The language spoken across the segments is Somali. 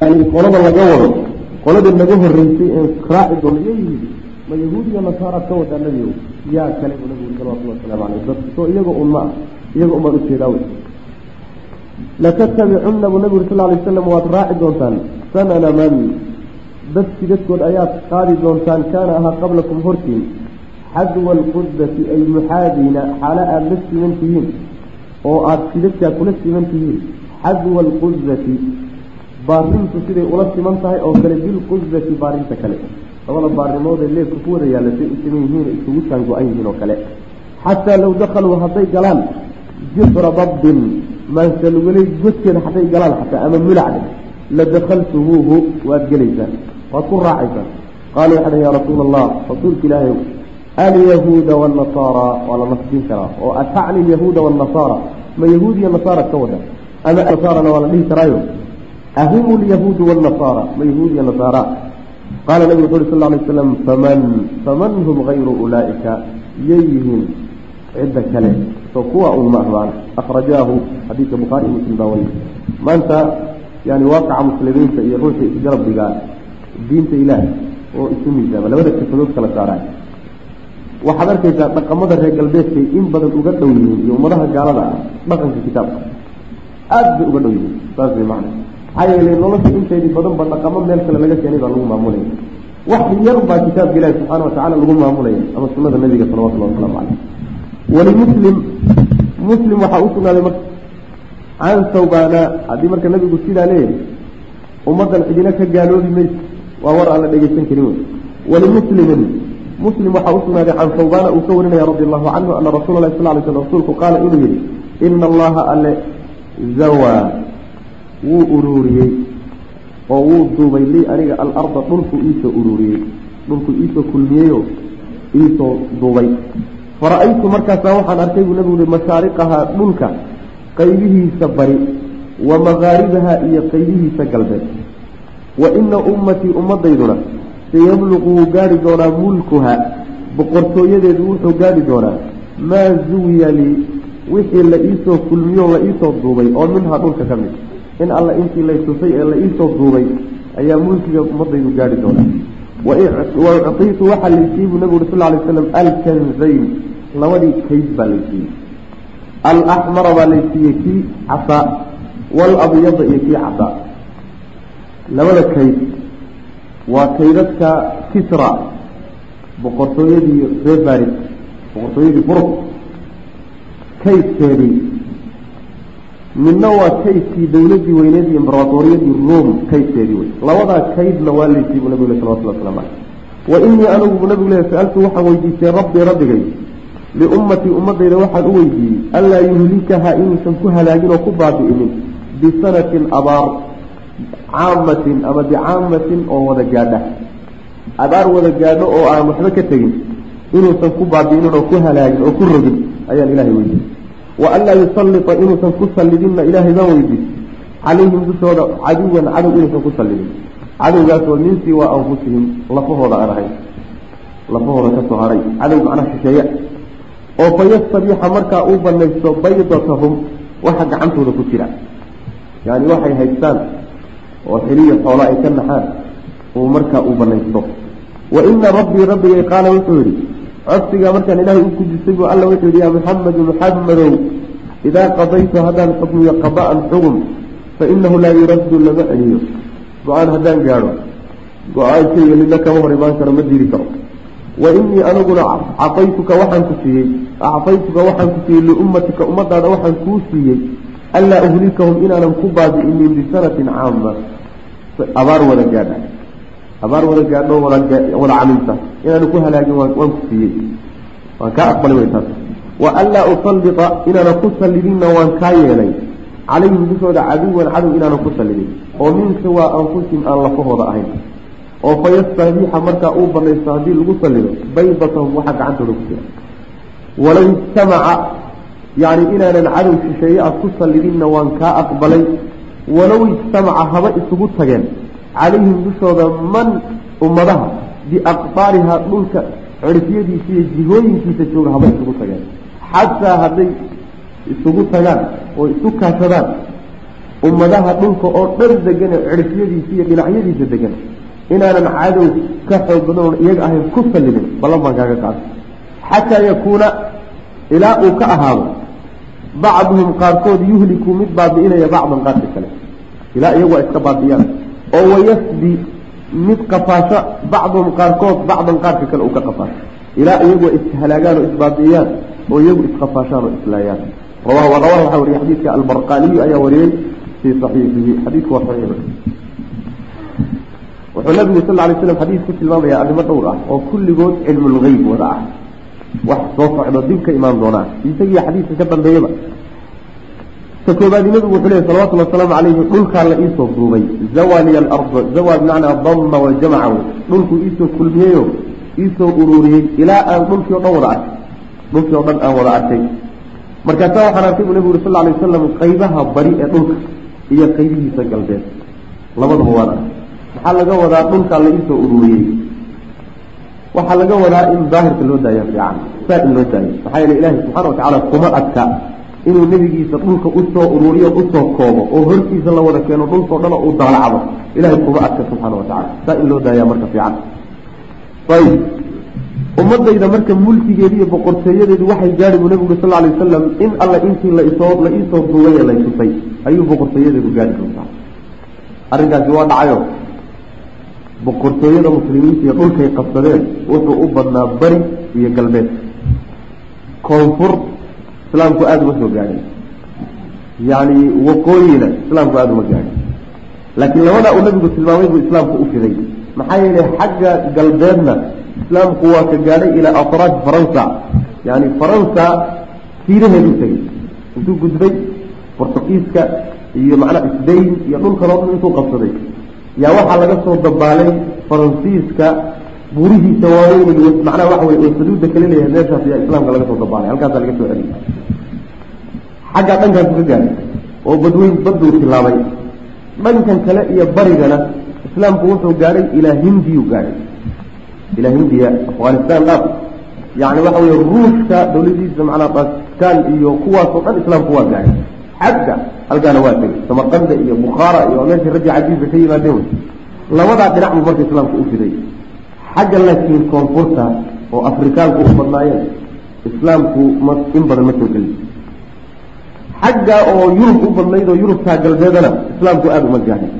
qolada laga wado qoladii naga horeysay ee raaci doona yayihi ma yahuudiya nasaara ka wadaa nabigo yaa kale bu nabigu salawatulli wasalaamu caleyh dad soo iyaga un ma ah iyaga un baan u jeedaa wey. Latattabicunna buu nabigu sal lay slam waad raaci doontaan. Sanana man dad sidadkood ayaad qaadi doontaan kaana ahaa qablakum hortiin. Xadwa alqudati ay muxaadiina xaalo aada la siman tihiin oo aada sidadkaa kula siman tihiin. Xadwa alqudati baarintu siday ula siman tahay oo kale bilqudati baarinta kale. Labada baarimoodee leebka ku wada yaalla say yihiin isugu taan go-an yihiin oo kale. Xataa low dakhaluu hadday galaan jifra dabbin maansalugoley godkeeda hadday galaan xataa ama mulacda la dakaltumuuhu waad gelaysaan waad ku raacaysaan qaala waxaa ya rasuula allah rasuulka ilaahay alyahuuda wanasaara waa la nasbin karaa. Oo atacni alyahuuda wanasaara ma yahuud iyo nasaara ka wada? Ama nasaarana waa la dhihi karaayo ahum lyahuudu wanasaara ma yahuud iyo nasaara qaala nabigu wuxu uri sal lay slam faman faman hum gayru ulaaika yay yihiin cidda kale so kuwa un ma ahbaan akrajaahu xadiidka bukhaari muslim baa wariy maanta yani waaqaca muslimiinta iyo ruuxa isgarab dhigaa diinta ilaahay oo isu miisaama labada kafadood kala saaraan waxaad arkaysaa dhaqamada reer galbeedkay in badan uga dhow yihiin iyo ummadaha gaalada ah dhaqanka kitaabka aada bay uga dhow yihiin saas way macna maxaa yeelay nolosha inteedii badan ba dhaqamo meel kale laga keenay baa lagu maamulaya wax yar baa kitaabka ilahi subxaana watacala lagu maamulaya ama sunada nabiga salawatullahi wasalaamu caleyh walimuslim muslim waxaa u sugnaaday marka can sawbaana haddii marka nabigu sidaa leeyahay ummaddan cidina ka gaaloobi mayso. Waa war aan la dhegeysan karin wey. Walimuslimin muslim waxaa u sugnaaday can sawbaana uu ka warinaya radi allahu canhu ana rasuula lahi sal ly sl rasuulku qaala inuu yihi ina allaha alle zawaa wuu uruuriyey oo wuu duubay lii aniga alarda dhulku iisoo uruuriyey. Dhulku iisoo kulmiyeyo iisoo duubay. Fara-aytu markaasaa waxaan arkay buu nabigu ui mashaariqahaa dhulka qaybihiisa bari wa makaaribaha iyo qaybihiisa galbeed. Wa ina ummatii ummadayduna sayabluqu wuu gaari doonaa mulkuha boqortooyadeedu wuxuu gaari doonaa. Maa zuwiya lii wixii la iisoo kulmiyo la iisoo duubay oo minhaa dhulka ka mid in alla intii lay tusay ee la iisoo duubay ayaa mulkiga ummadaydu gaari doonaa wa uctiitu waxaa laysiiyey buu nabigu uri sal lay slam alkanzayn labadii kayd baa laysiiyey alaxmara baa laysiiyey kii casaa walabyada iyo kii casaa labada kayd waa kaydadka kisra boqortooyadii reer faris boqortooyadii furus kaydkeedii midna waa kaydkii dawladii weyneed iyo imbaratoriyadii rome kaydkeedii wey labadaa kaydna waa laysiiy bu nabig le salawatullah waslamu caleyh wa inii anigu bu nabigu lehy saaltu waxaan weydiistay rabbii rabbigay liummatii ummadayda waxaan u weydiiyey anlaa yuhlikaha inuusan ku halaagin oo ku baabi'inin bisanatin abaar caamatin ama bicaamatin oo wada gaadha. Abaar wada gaadho oo aan waxba ka tegin inuusan ku baabi'inin oo ku halaagin oo ku rogin ayaan ilahay weydiiyey wa anlaa yusallita inuusan ku sallidinna ilaahay baan weydiiyey calayhim dushooda caduwan cadow inuusan ku sallidin cadowgaasoo min siwaa anfusihim lafahooda aan ahayn lafahooda ka soo haray cadow macnaha shisheeya oo fa yastabiixa markaa uu banaysto baydatahum waxa gacantooda ku jira yani waxay haystaan oo xiliya xoola ay ka naxaan uu markaa uu banaysto wa ina rabbii rabbigay qaala wuxuu yihi codsigaa markaan ilaahay u gudisay buu alla wuxuu yihi yaa muxamedu muxamedow idaa qadaytu haddaan xukmiyo qada'an xugum fa inahu laa yuraddu lama celiyo. Go'aan haddaan gaadho go'aankayga midna kama hor imaan karo ma diri karo. Wa inii aniguna cafaytuka waxaan ku siiyey acfaytuka waxaan ku siiyey liummatika ummadaada waxaan kuu siiyey anlaa uhlikahum inaanan ku baabi'inin bisanatin caama abaar wada gaadha abaar wada gaadho wada camilta inaanan ku halaagin waan ku siiyey. Waan kaa aqbalay way taas. Wa anlaa usallita inaanan ku sallidinna waan kaa yeelay. Calayhim dushooda caduwan cadow inaanan ku sallidin. Oo min siwaa anfusihim aan lafahooda ahayn. Oo fa yastabiixa markaa uu banaysto haddii lagu sallido baydatahum waxaa gacantooda ku jira. Walow ijtamaca yani inaanan cadow shisheeye ah ku sallidinna waan kaa aqbalay. Walow ijtamaca haba isugu tageen calayhim dushooda man ummadaha biaqdaarihaa dhulka cirfiyadiisa iyo jihooyinkiisa jooga haba isugu tageen xataa hadday isugu tagaan oo isu kaashadaan ummadaha dhulka oo dhan degan ee cirifyadiisa iyo dhinacyadiisa degan inaanan cadow ka xoog badan oon iyaga ahayn ku sallidin ballan baan kaaga qaada xataa yakuuna ilaa uu ka ahaado bacduhum qaarkood yuhliku mid baabi'inaya bacdan qaarka kale. Ilaa iyagu waa iska baabi'iyaan oo wayasdi mid qafaasho bacduhum qaarkood bacdan qaarka kale uu ka qafaasho. Ilaa iyagu ishalaagaan oo isbaabi'iyaan oo iyagu isqafaashaan oo islaayaan. Rawahu rawahu waxaa wariyay xadiidka albarqaniyu ayaa wariyey fii saxiixihi. Xadiidku waa saxiix. Wuxuu nabigu sal alay slam xadiis ku tilmaamayaa arrimo dhowr ah oo kulligood cilmulgeyb wada ah. Wax soo socdo dib ka imaan doonaa. Isagii xadiiska ka dambeeyaba ka koobaadi nabigu wuxuu lehy salawatullhi wasalaamu calayhi dhulkaa la iisoo duubay. Zawaliya alarda zawal bimacnaa dama wa jamaca. Wey dhulkuu iisoo kulmiyeyo iisoo ururiyey ilaa aan dhulkii o dhan wada arkay dhulkii o dhan aan wada arkay markaasaa waxaan arkay buu nabigu uri sal alay wasalam qaybaha bari ee dhulka iyo qaybihiisa galbeed. Labadaba waan arkay. Maxaa laga wadaa dhulkaa la iisoo ururiyey waxaa laga wadaa in daahirka loo daaya fiican. Saa in loo daayo maxaa yeele ilaahi subxana watacaala kuma adka inuu nebigiisa dhulka u soo ururiyo u soo koobo oo hortiisa la wada keeno dhulkao dhan uu daalacdo ilahay kuma adka subxaana watacala saa in loo daaya marka fiican. Ayib. Ummadayda marka mulkigeedi iyo boqortooyadeedu waxay gaadhi buu nabigu sal alay wasalam in alla intii laisoo la iisoo duubay ee laytusay ayuu boqortooyadeedu gaadhi doontaa arrinkaasi waa dhacayo boqortooyada muslimiinta iyo dhulkay qabsadeen wuxuu u badnaa bari iyo galbeed. Koonfur islaamku aada uma soo gaadhin. Yacni waqooyina islaamku aada uma gaadhin. Laakiin labadaa uu nabigu tilmaamay buu islaamku u fiday. Maxaa yeelay xagga galbeedna islaamku waa ka gaadhay ilaa atraaf faransa. Yani faransa tiiraheedu tegey intuu gudbay bortugiiska iyo macnaha sbain iyo dhulkan oo dhan intuu qabsaday. Yaa waxaa laga soo dabaalay faransiiska buurihiisa waaweyn macnaha waxa wey xuduudda kala leeyahay meeshaas ayaa islaamka laga soo dabaalay. Halkaasaa laga soo celiyay. Xaggaa dhankaasu ka gaadhay oo badweyn baduu tilaabay dhankan kale iyo barigana islaamku wuxuu gaadhay ilaa hindiyu gaadhay ilaa hindiya afghanistan dhaaf yani waxa wey ruushka dawladiisa macnaa bakistan iyo kuwaasoo dhan islaamku waa gaadhay xagga halkaana waa tegey. Samarqanda iyo bukhaara iyo meeshii raggi cajiiza ka yimaadeen labadaa dhinac marka islaamku u fiday xagga laakiin koonfurta oo afrikaanku u badnaayeen islaamku ma in badan ma soo gelin. Xagga oo yurub u badnayd oo yurubtaa galbeedana islaamku aada uma gaadhin.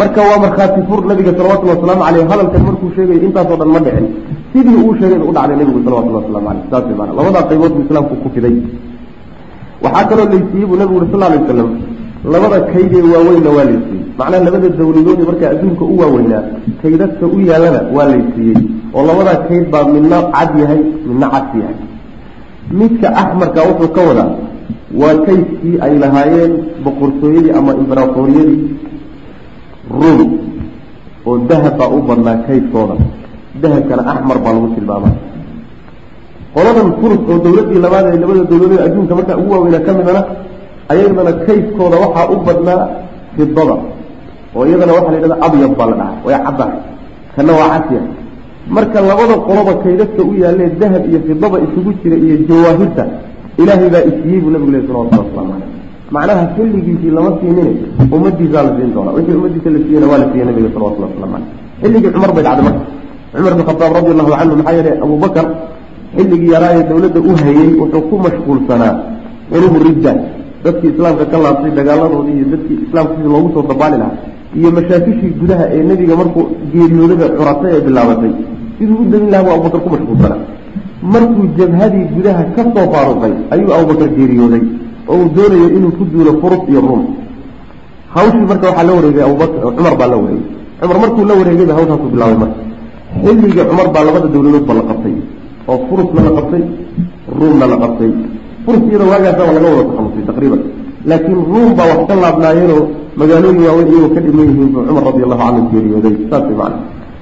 Marka waa markhaati fur nabiga salawatullhi wasalaamu caleyh hadalkan markuu sheegayo intaasoo dhan ma dhicin sidii uu sheegay u dhacday nabigu salawatullahi waslamu caleyh saas maana labadaa qaybood buu islaamku ku fiday. Waxaa kaloo laysiiyey buu nabigu uri sal alay wasalam labada kaydee waaweynna waa laysiiyey macnaha labada dawladood markaa adduunka u waaweynaa kaydadka u yaalana waa laysiiyey oo labadaa kayd baa midna cad yahay midna cas yahay. Midka axmarka wuxuu ka wadaa waa kaydkii ay lahaayeen boqortooyadii ama imbaraatoriyadii rum oo dahab baa u badnaa kaydkooda. Dahabkana axmar baa lagu tilmaama qoladan furus oo dawladdii labaad ee labada dawladood adduunka markaa ugu waaweynaa ka midana ayadana kaydkooda waxaa u badnaa fidada oo iyadana waxaa la yidhahda abyad baa la dhahaa way caddahay kana waa casya marka labada qoloba kaydadka u yaalee dahab iyo fidada isugu jira iyo jawaahirta ilaahay baa isiiyey buu nabigu leh salawatullah waslamu caleyh macnaha xilligiisii lama siinin ummadiisaa la siin doonaa. Wixii ummadiisa la siiyena waa la siiyey nabiga salawatullah waslamu caleyh xilligii cumar bay dhacday marka. Cumar bin khataab radi allahu canhu maxaa yeelay abubakar xilligii yaraayee dawladda u hayey wuxuu ku mashquulsanaa xurubu ridda. Dadkii islaamka ka laabtay dagaaladoodii iyo dadkii islaamkiisi loogu soo dabaali lahaa iyo mashaakishii gudaha ee nebiga markuu geeriyoodaba curatay ee bilaabatay. Siduu u damin lahaa buu abubakar ku mashquulsanaa markuu jabhadii gudaha ka soo faaruqay ayuu abubakar geeriyooday oo uu doonayo inuu ku duulo furus iyo ruum. Hawshii marka waxaa la wareegay abubakar cumar baa la wareegay. Cumar markuu la wareegayba hawshaasuu bilaabay marka. Xilligii cumar baa labada dawladoodba la qabtay oo furusna la qabtay ruumna la qabtay. Furus iyada waagaasa waa laga wada takhalusay taqriiban laakiin ruum baa wax ka laabnaayeenoo magaalooyin waaweyn iyagoo ka dhiman yihiin buu cumar radi allahu canhu geeriyooday saas macana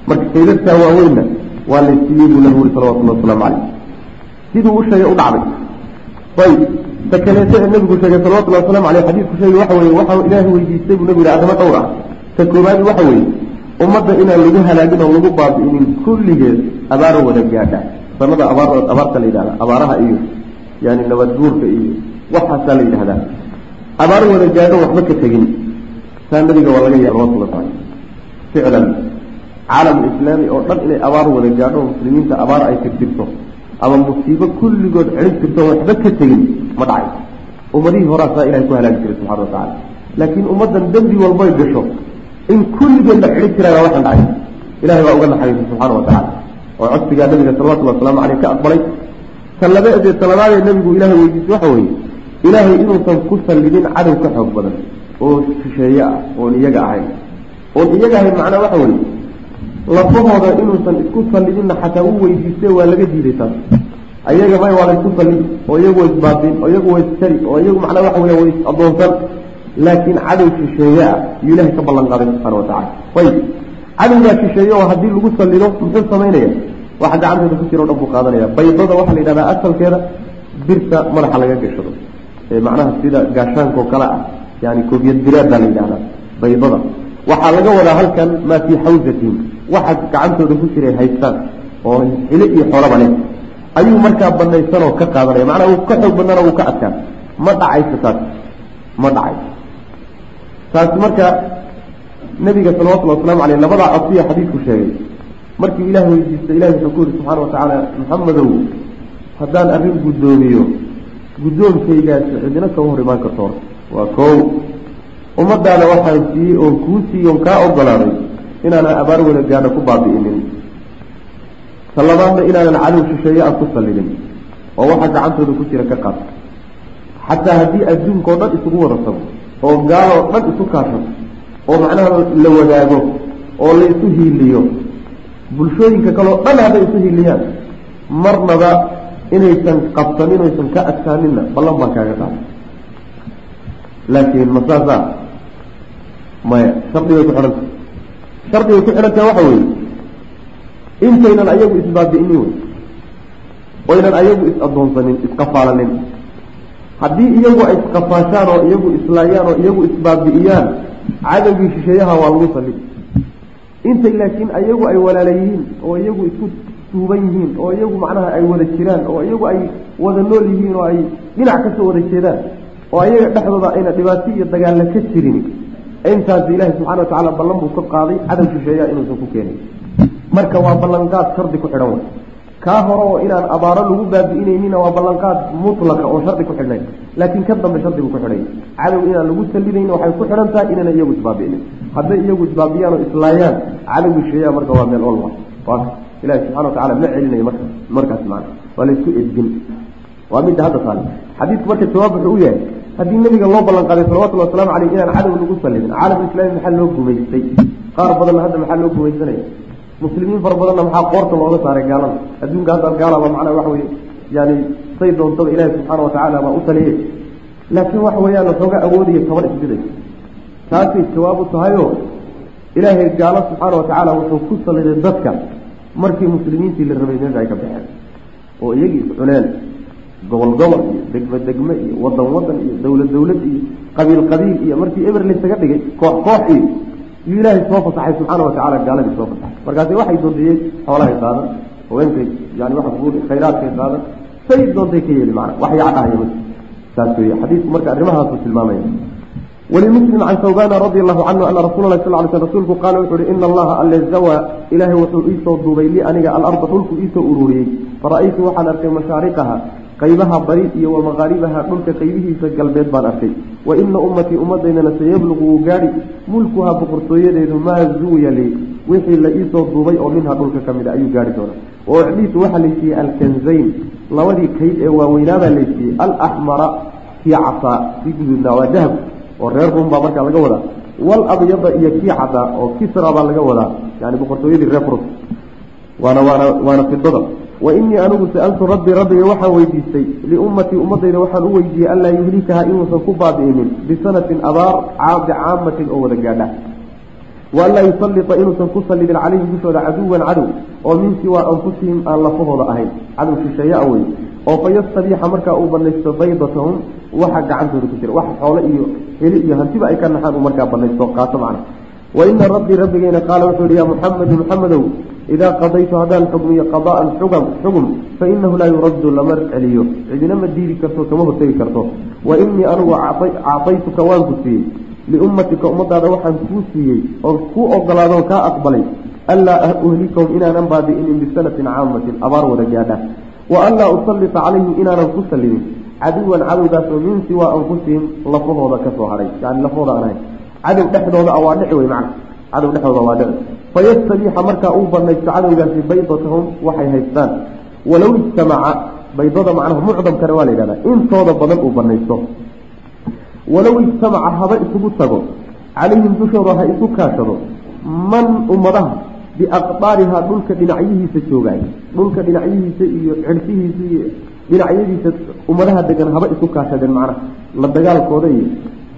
marka kaydadkaa waaweynna waa la siiyey buu nabigu uri salawatullahi wasalaamu caleyh siduu u sheegay u dhacday. Ayb ta kaleeto ee nabigu sheegay salawatullahi wasalamu aleyh xadiidku sheegay waxa weye waxau ilaahay weydiistay buu nabigu yihi arrimo dhowr ah ta koobaad waxa weeye ummadda inaan lagu halaagin oo lagu baabi'inin kulligeed abaaro wada gaadha. Sanada abaar abaarta la yidhahda abaaraha iyo yani nabad guurka iyo waxaasaa la yidhahdaa abaar wada gaadho waxba ka tegin. Saa nabiga waa laga yaaba alay ficlan caalam islaami oo dhan inay abaar wada gaadho muslimiinta abaar ay tirtirto ama musiibo kulligood celin tirto waxba ka tegin ma dhacay. Ummadihii horaasaa ilahay ku halaagi jiray subxana wa tacala laakiin ummaddan dembi walbay gasho. In kulligeed la xidhi jiraya waxaan dhacay. Ilahay baa uga naxariisay subxaana wa tacala oo codsigaa nabiga salawatullhi wasalaamu caleyh ka aqbalay. Talabaadee talabaadee nabigu ilahay weydiisay waxa weeye ilaahay inuusan ku sallidin cadow ka xoog badan oo shisheeye ah oon iyaga ahayn. Oon iyaga ahayn macnaa waxa weeye lafahooda inuusan isku sallidinna xataa u weydiiste waa laga diiday taas ayaga may waa la isku sallidi oo iyagu wa isbaabin oo iyagu wa isjari oo iyagu macnaa waxa weya wa is addoonsan. Laakiin cadow shisheeye ah yuu ilahay ka ballan qaaday subxana wa tacala ayib cadowgaa shisheeye oo haddii lagu sallido muxuu samaynaya waxa gacantooda ku jira o dhan buu qaadanaya. Baydada waxaa la yidhahdaa asalkeeda birta madaxa laga gashado macnaha sida gaashaanka oo kale ah yani koobiyad biraad baa la yidhahdaa baydada. Waxaa laga wadaa halkan maa fii xawsatin waxa gacantooda ku jiray haystaan oo xile iyo xoolaba leh. Ayuu markaa banaysan oo ka qaadanaya macnaha uu ka xoog badnana uu ka adkaan. Ma dhacayso taas ma dhacayso taasi marka nabiga salawatullhi waslamu aleyh labadaa asiya xadiidku sheegay. Markii ilaah weydiista ilahi wuxuu ku yihi subxaana watacaala maxamedow haddaan arrin guddoomiyo guddoonkaygaasi cidina kama hor imaan karto waa kow. Ummadaada waxaan siiyey oon kuu siiyey oon kaa ogolaaday inaanan abaar wada gaadha ku baabi'inin. Ta labaadna inaanan cadow shisheeye aan ku sallidin oo waxa gacantooda ku jira ka qaata xataa haddii adduunka oo dhan isugu wada tago oo gaaloo dhan isu kaashato oo macnaha la wadaago oo la isu hiiliyo bulshooyinka kaleo dhan hadday isu hiiliyaan marnaba inaysan qabsanin oysan ka adkaaninna ballan baan kaaga qaaday laakiin masaasaa maya shardigay ku xidhanta shardigay ku xidhantaha waxa weeye intaynan ayagu isbaabi'inin wey oynan ayagu is-addoonsanin isqafaalanin haddii iyagu ay isqafaashaan oo iyagu islaayaan oo iyagu isbaabi'iyaan cadowgii shisheeyaha waa lagu sallid intay laakiin ayagu ay walaala yihiin oo iyagu isku duuban yihiin oo iyagu macnaha ay wada jiraan oo iyagu ay wada nool yihiin oo ay dhinac ka soo wada jeedaan oo ayaga dhexdooda ayna dhibaato iyo dagaalla ka jirin. Intaasi ilaahi subxana watacaala ballan buu ka qaaday cadow shisheeyaha inuusan ku keenin. Marka waa ballanqaad shardi ku xidhan way. Kaa hore oo inaan abaaro lagu baabi'inaynina waa ballanqaad mutlaqa oo shardi ku xidhnayn laakiin ka dambe shardigu ku xidhay. Cadow inaan lagu salidayn waxay ku xidhan tahay inayna iyagu isbaabi'inin hadday iyagu isbaabiyaan oo islaayaan cadowgi shisheeyaha marka waa meel waa ilahi subxana watacala ma celinayo marka markaas maana waa laysku edbin. Waa midda hadda taale xadiidku marka jawaab wuxuu u yahay haddii nabiga loo ballan qaaday salawatulli waslamu caleyh inaan cadow lagu sallidin caalam islaami maxaa loo gumaystay qaar badanna hadda maxaa loo gumaysanaya muslimiin fara badanna maxaa qoorta looga saaray gaalada adduunka hadda gaalaba macnaa waxa weye yani say doontaba ilaahi subxaana watacaala baa u taliyey laakiin waxa weeyaan waxooga awoodaya toban isbiday taasay jawaab u tahayoo ilaahay gaalo subxaana watacaala wuxuu ku saliday dadka markii muslimiintii la rabay meesha ay ka baxeen oo iyagii iscuneen gobol gobol iyo degme degme iyo wadan wadan iyo dawlad dawlad iyo qabiil qabiil iyo markii eber laysaga dhigay koox koox iyo yuu ilaahay soo fasaxay subxaana watacaala gaaladii soo fasaxay. Markaasi waxay doonteeyeen xoolahay qaadan haweenkay yani kuuli khayraadkay qaadan say doontay ka yeeli macna wax yaa dhahaya marka saas weeye xadiidku marka arrimahaasuu tilmaamaya wlimuslim can hawbana radi allahu canhu ana rasuula lah sal ly sl rasuulku qaala wuxu uhi ina allaha alle zawaa ilaahay wuxuu iisoo duubay lii aniga alarda dhulku iisoo ururiyey fara-aytu waxaan arkay mashaariqaha qaybaha bari iyo wa maqaaribaha dhulka qaybihiisa galbeed baan arkay wa ina ummatii ummaddaydana sayabluqu wuu gaadhi mulkuhaa boqortooyadeedu maa zuwiya lii wixii la iisoo duubay oo minha dhulka ka mid a ayuu gaadhi doona oo icdiitu waxaa laysiiyey alkanzayn labadii kayd ee waaweynaabaa laysiiyey alaxmara kii casaa kii guduudnaa waa dahab oo reer rum baa markaa laga wadaa. Wal abyada iyo kii caddaa oo kisra baa laga wadaa. Yani boqortooyadii reer rus waana waana waana fidada wa inii anigu sa'altu rabbii rabbiga waxaan weydiistay liummatii ummadayda waxaan u weydiiyey anlaa yuhlikaha inuusan ku baabi'inin bisanatin abaar caadi caamatin oo wada gaadha. Wa anlaa yusallita inuusan ku sallidin calayhim dushooda caduwan cadow. Oo min siwaa anfusihim aan lafahooda ahayn. Cadow shisheeye a wey oo fa yastabiixa markaa uu banaysto baydatahum waxa gacantooda ku jira wax xoole iyo heli iyo hantiba ay ka naxaan uu markaa banaysto qaato macna. Wa ina rabbii rabbigeyna qaala wuxuu yihi yaa muxamedu muxamedow idaa qadaytu haddaan xugmiyo qada'an xugam xugum fa inahu laa yuraddu lama celiyo. Cidina ma diidi karto kama hortegi karto. Wa inii anugu acaytuka waan ku siiyey. Liummatika ummadaada waxaan kuu siiyey oon kuu ogolaadoo kaa aqbalay anlaa uhlikahum inaanan baabi'inin bisanatin caamatin abaar wada gaadha wa anlaa usallita calayhim inaanan ku sallimin caduwan cadowgaasoo min siwaa anfusihim lafahooda ka soo hadhay yani lafahooda aan ahayn cadow dhexdooda a waa dhici wey macna. Cadow dhexdooda waa dhici. Fayastabiixa markaa uu banaysto cadowgaasi baydatahum waxay haystaan. Walow ijtamaca baydada macnaha mucdamkana waa la yidhahdaa intooda badan uu banaysto walow ijtamaca haba isugu tago. Calayhim dushooda ha isu kaashado. Man ummadaha biaqdaarihaa dhulka dhinacyihiisa joogaay. Dhulka dhinacyihiisa iyo cirfihiisa iyo dhinacyadiisa ummadaha degan haba isu kaashadeen macnaha. La dagaalkooda iyo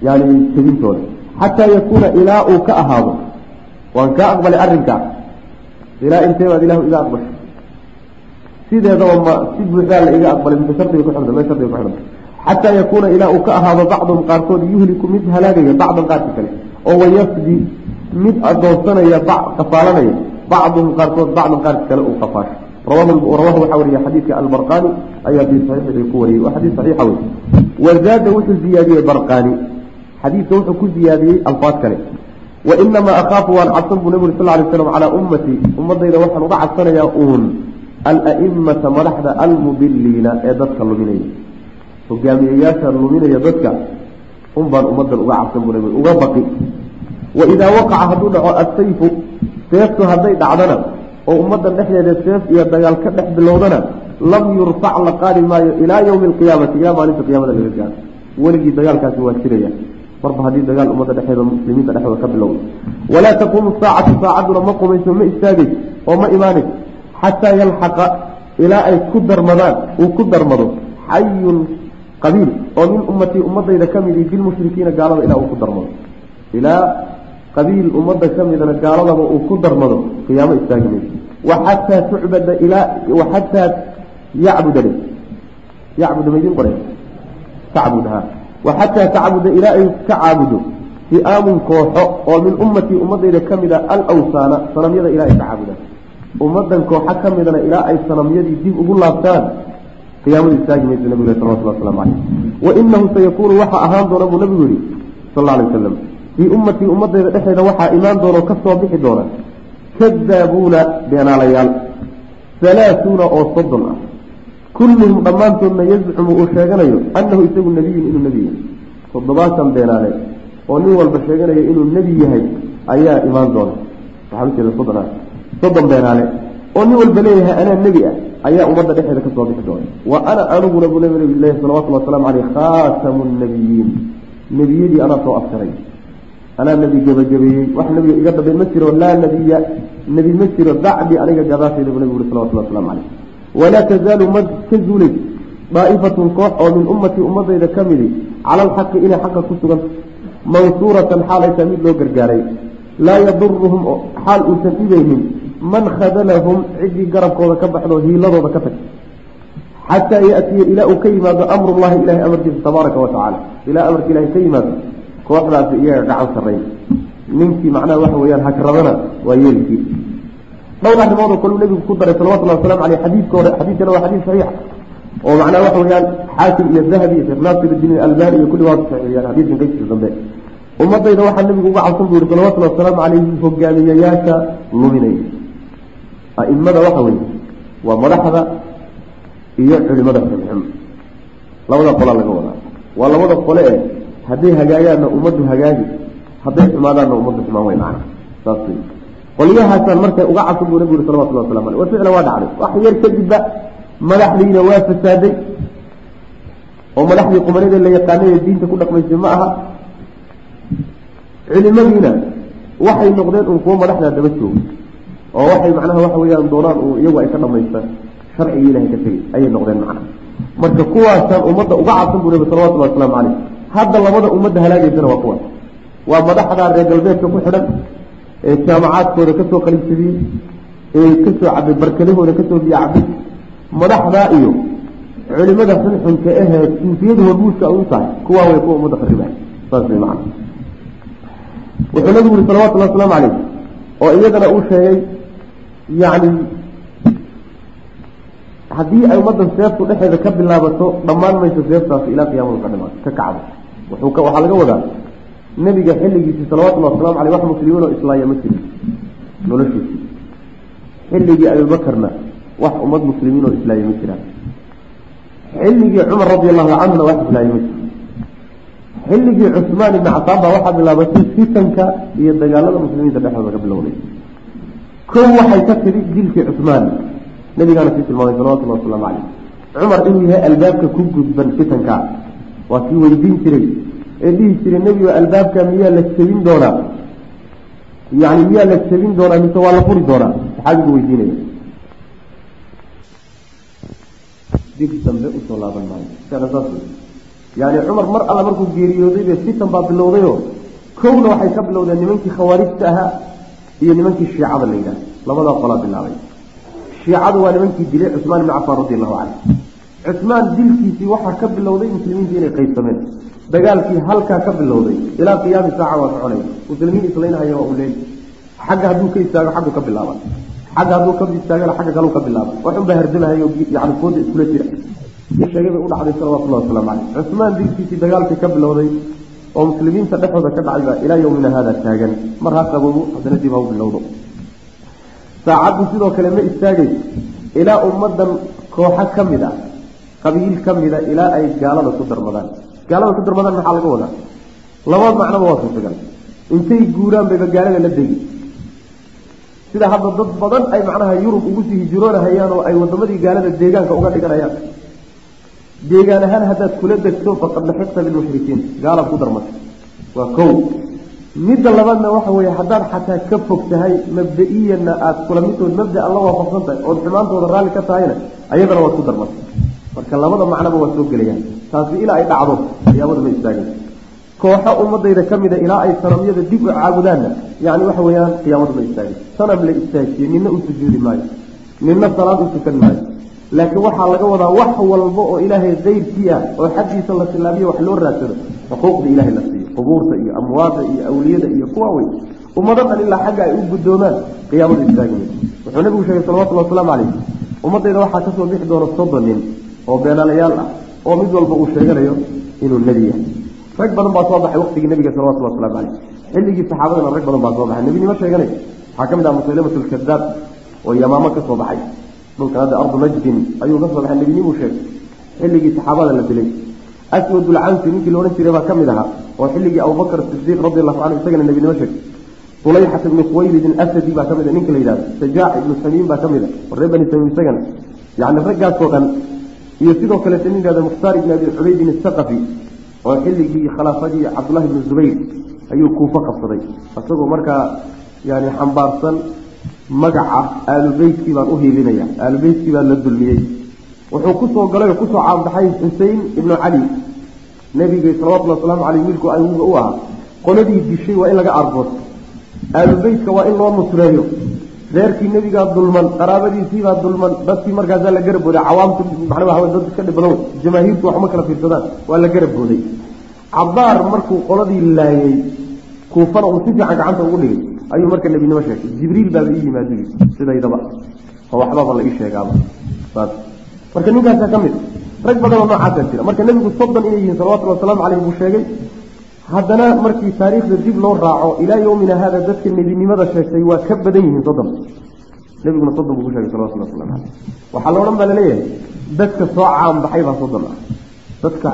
yani jebintooda xataa yakuuna ilaa uu ka ahaado. Waan kaa aqbalay arrinkaa ilaa intee baad ilahu iga aqbashay? Sideedaba ma si buuxdaa la iga aqbalay mise shardiga ku xidhan me shardiga ku xidhan xataa yakuuna ilaa uu ka ahaado bacdum qaarkood yuhliku mid halaagaya bacdan qaarka kale. Oo wayafdi mid adoonsanaya qafaalanaya bacduhum qaarkood bacdan qaarka kale uu qafaasho rawahu waxaa wariya xadiidka albarqani ayaa fi saxiixi ku wariyey waa xadiis saxiixa wey wazaada wuxuu ziyaadiyey barqani xadiidka wuxuu ku ziyaadiyey alfaad kale wainamaa akhaafu waan cabsan buu nabig sal lay slam calaa ummatii ummadayda waxaan uga cabsanayaa uun alaimata madaxda almudiliina ee dadka luminaya hogaamiyeyaasha luminaya dadka un baan ummadan uga cabsan buu uga baqi waidaa waqaca hadduu dhaco asayfu seeftu hadday dhacdana oo ummadan dhexdeeda seef iyo dagaal ka dhex bilowdana lam yurfac la qaadi maayo ilaa yawmi alqiyaamati ilaa maalinta qiyaamada laga gaaro. Weligii dagaalkaasi waa jiraya. Marba haddii dagaal ummadda dhexeeda muslimiinta dhexdooda ka bilowda walaa taquumu saacatu saacadduna ma qumayso ma istaagayso oo ma imaanayso xataa yalxaqa ilaa ay ku darmadaan uu ku darmado xayun qabiil oo min ummatii ummadayda ka midi bilmushrikiina gaalada ilaa uu ku darmado. Ilaa qabiil ummadda ka midana gaaladaba uu ku darmado qiyaamo istaagi mayso waxataa tucbada ilaa waxataa yacbuda yacbuda maydin qore tacbudha waxataa tacbuda ilaa ay ka caabudo. Fi'aamun kooxo oo min ummatii ummadayda ka mid a alawsaana sanamyada ilaa ay ka caabudaan ummadan kooxo ka midana ilaa ay sanamyadii dib ugu laabtaan. Qiyaamada istaagi mayso nabigu salawatullah waslamu caleyh wainahu sayakuunu waxaa ahaan doona buu nabigu yihi sal alla alay wasalam fii ummatii ummadayda dhexeeda waxaa imaan doona oo ka soo bixi doona kadaabuuna beenaalayaal halaasuuna oo soddon ah kulluhum dhammaantoodna yazcumu uu sheeganayo annahu isagu nebiyun inuu nebi yahay. Toddobaatan beenaale oo nin walba sheeganaya inuu nebi yahay ayaa imaan doona. Waxaan ujeeda soddon ah. Soddon beenaale oo nin walba leeyahay anaa nebi ah ayaa ummadda dhexeeda ka soo bixi doona. Wa ana aniguna buu nabi leeyahay salawatulli wasalaamu caleyh khaatamu nnabiyiin nebiyadii anaa soo afkaray anaa nebi gebagabeeyey wax nebiga iga dambeyn ma jiro laa nebiya nebi ma jiro bacdi aniga gadaashayda buu nabigu uri salawatulli waslamu caleyh walaa tazaalu ma ka zuulay daa'ifatun koox oo min ummatii ummadayda ka midi cala alxaqi inay xaqa ku sugan. Mansuuratan xaal ay tahay mid loo gargaaray. Laa yaduruhum xaal uusan dhibeynin man khadalahum ciddii garabkooda ka baxdo hiiladooda ka tag. Xataa yaatiya ilaa uu ka yimaado amrullahi ilahay amarkiisa tabaaraka watacaala ilaa amarka ilahay ka yimaado kooxdaasi iyaga gacan sarreyn ninkii macnaha waxa weeyaan hagradana waa yeelkii. Dhowr arrimood oo kaleu nebigu ku daray salawatullahi wasalamu aleyh xadiidka hore xadiidkana waa xadiis saxiixa oo macnaha waxa weeyaan xaakim iyo dahabi iyo sheekh naasir iddiin albani iyo kulli waa saxiixiyaan xadiidkan qeybtiisa dambe. Ummadayda waxaa nebigu uga cabsan buu yihi salawatullahi wasalaamu caleyhi hogaamiyayaasha luminaya a'imada waxa weeye waa madaxda iyo culimada xunxun labada qola laga wadaa. Waa labada qole ee hadday hagaagaanna ummaddu hagaagi hadday xumaadaanna ummaddu xumaan wey macana saas qolyahaasaan markay uga cabsan buu nabigu yuri salawatullah waslamu aleyh wa ficlan waa dhacday. Wax yar kadibba madaxdiina waa fasaaday. Oo madaxdii qumanada la yaqaanay ee diinta ku dhaqmaysay ma aha. Culimadiina waxay noqdeen un kuwo madaxdaa daba jooga. Oo waxay macnaha waxa weeyaan doonaan uu iyagu ay ka dhamaystaan. Sharcigii ilahay ka tegey ayay noqdeen macnaha marka kuwaasaan ummadda uga cabsan buu nabi salawatullahi waslamu caleyh hadda labada ummadda halaagaysana waa kuwaas waa madaxda reer galbeedka ku xidhan ee jaamacaadkooda ka soo qalinsadiyey ee ka soo cabay barkalahooda ka soo biyo cabay madaxdaa iyo culimada xunxunka ahee suufiyada hormuudka ay u tahay kuwaa way kuwa ummadda qaribay saas way macana wuxuu nabigu yuri salawatullahi wasalaamu caleyh oo iyadana uu sheegay yacni haddii ay ummaddan seeftu dhexeeda ka bilaabato dhammaan mayso seeftaasi ilaa qiyaamada ka dhima ka kacdo. ka waxaa laga wadaa nebiga xilligiisii salawatullahi waslamu caleyh wax muslimiin oo islaaya ma jirin noloshiisi xilligii abubakarna wax ummad muslimiin oo islaaya ma jiraan. Xilligii cumar radi allahu canhuna wax islaaya ma jiro xilligii cusmaan ibni cafaan baa waxaa bilaabatay fitanka iyo dagaalada muslimiinta dhexdooda ka bilowday. Kow waxay ka tidhi dilkii cusmaan nabigaana sii tilmaamay salawatullahi wasalaamu caleyh cumar inuu yahay albaabka ku gudban fitanka waa kii weydiin jiray. Ee dhihi jiray nebigo albaabka miyaa la jebin doonaa? Yani miyaa la jebin doonaa mise waa la furi doonaa? Saxaabigu weydiinaya. Dib dambe u soo laaban maayo. Yani cumar mar alla markuu geeriyooday fitan baa bilowdayo kowna waxay ka bilowdeen nimankii khawaarijta ahaa iyo nimankii shiicada la yidhaah labadaa qolaa bilaabay. Shiicadu waa nimankii dilay cusmaan ibni cafaan radi allahu canhu cusmaan dilkiisii waxaa ka bilowday muslimiinta inay qaybsameen. Dagaalkii halkaa ka bilowday. Ilaa qiyaami saaca waa soconay. Muslimiin islaynahaya waa uu leey xagga hadduu ka istaago xaggu ka bilaaba. Xagga hadduu ka istaagana xagga kaleu ka bilaaba. Waxunbaa hardamahayo yani kooda iskula jira. Sheegay bay u dhacday salawatullahi wasalaamu caleyh cusmaan dilkiisii dagaalkii ka bilowday oo muslimiinta dhexooda ka dhacayba ilaa yowmina haada taagan. Mar ha haddana dib ha u bilowdo. Saacaddu sidoo kale ma istaagay. Ilaa ummadan kooxo ka mid ah qabiil ka mida ilaa ay gaalada ku darmadaan gaalada ku darmadaan maxaa laga wadaa? Laba macnoba waa suurtagal intay guuraan bayba gaalada la degi sida hadda dad badan ay macnaha yurub ugu sii hijroonahayaan oo ay wadamadii gaalada deegaanka uga dhiganayaan. Deegaan ahaan haddaad kula degto faqad laxiqta bilmushrikiin gaalaad ku darmatay waa kow. Midda labaadna waxa weeye haddaad xataa ka fog tahay mabda-iyanna aada kula midtood mabda alla waafaqsan tahay ood xumaantooda raalli ka tahayna ayadana waad ku darmatay marka labada macnoba waa soo gelayaan. Taasi ilaa ay dhacdo qiyaamada ma istaagay kooxo ummadayda ka mida ilaa ay sanamyada dib u caabudaanna yani waxa weeyaan qiyaamada ma istaagay sanam la istaajiye nina u sujuudi maayo. Nina salaad u tukan maayo. Laakiin waxaa laga wadaa wax walba oo ilaahay dayrkii ah oo xaggiisa la tilaabiyo wax loo raadsado xuquuqda ilaahay la siiyo. Qubuurta iyo amwaada iyo awliyada iyo kuwa wey ummado dhan ilaa xagga ay u guddoomaan qiyaamada istaagay wuxuu nabigu sheegay salawatullhi wasalaamu calayh ummadayda waxaa ka soo bixi doona soddon nin oo beenaalayaal ah oo mid walba uu sheeganayo inuu nebi yahay. Rag badan baa soo baxay waqtigii nabiga salawatullah waslamu caleyh xilligii saxaabadana rag badan baa soo baxay. Nebinimo sheeganay waxaa ka mid ah musaylamat lkadaab oo yamaamo ka baxay. Dhulkan hadda ardu najdin ayuu ka baxay nebinimuu sheegay. Xilligii saxaabada la dilay. Aswadulcansi ninkii laodhan jiray baa ka mid ahaa oo xilligii abubakr sidiiq radi allahu canhu isagana nebinimo sheegay. Ulayxat ibni khuwaylidin asadi baa ka mid a ninka la yidhahdo sajaac ibnu samiin baa ka mid a oo reer bani samiin isagana. Yani raggaasoo dhan iyo sidoo kaleeta nin yihahdo mukhtaar ibni abi cubaydin asaqafi oo xilligii khilaafadii cabdullahi ibni zubayr ayuu kuufo qabsaday. Isagoo markaa yani xambaarsan magaca aalubeytkii baan u hiilinaya aalubeytkii baa la dulmiyey. Wuxuu ku soo galay oo ku soo caanbaxay xusein ibnu cali nebiga salawatulli wasalaamu caleyh wiilku ayuga u ahaa. Qoladii dishay waa in laga argoosto aalubeytka waa in loo nusreeyo reerkii nebigaa dulman qaraabadiisiibaa dulman dadkii markaasaa la garab booday cawaamtu macna waa dad iska dhib badan jamaahiirtu waxma kala fiirsadaan waa la garab booday cabaar markuu qoladii laayay kuufana uu si fiican gacanta ugu dhigay ayuu marka nebinimo sheegay jibriil baaba ii yimaado sidaydaba oo waxbaba la ii sheegaaba saas marka ninkaasaa ka mid rag badanoo noocaasa jira. Marka nebigu soddon inay yihiin salawatullhi wasalaamu caleyh buu sheegay haddana markii taariikhda dib loo raaco ilaa yowmina haada dadka nebinimada sheegtay waa ka badan yihiin soddon nebiguna soddon buu ku sheegay salawatulli waslamu caleyh waxaa la odhan baa la leeyahay dadka soo caanbaxay baa soddon ah. Dadka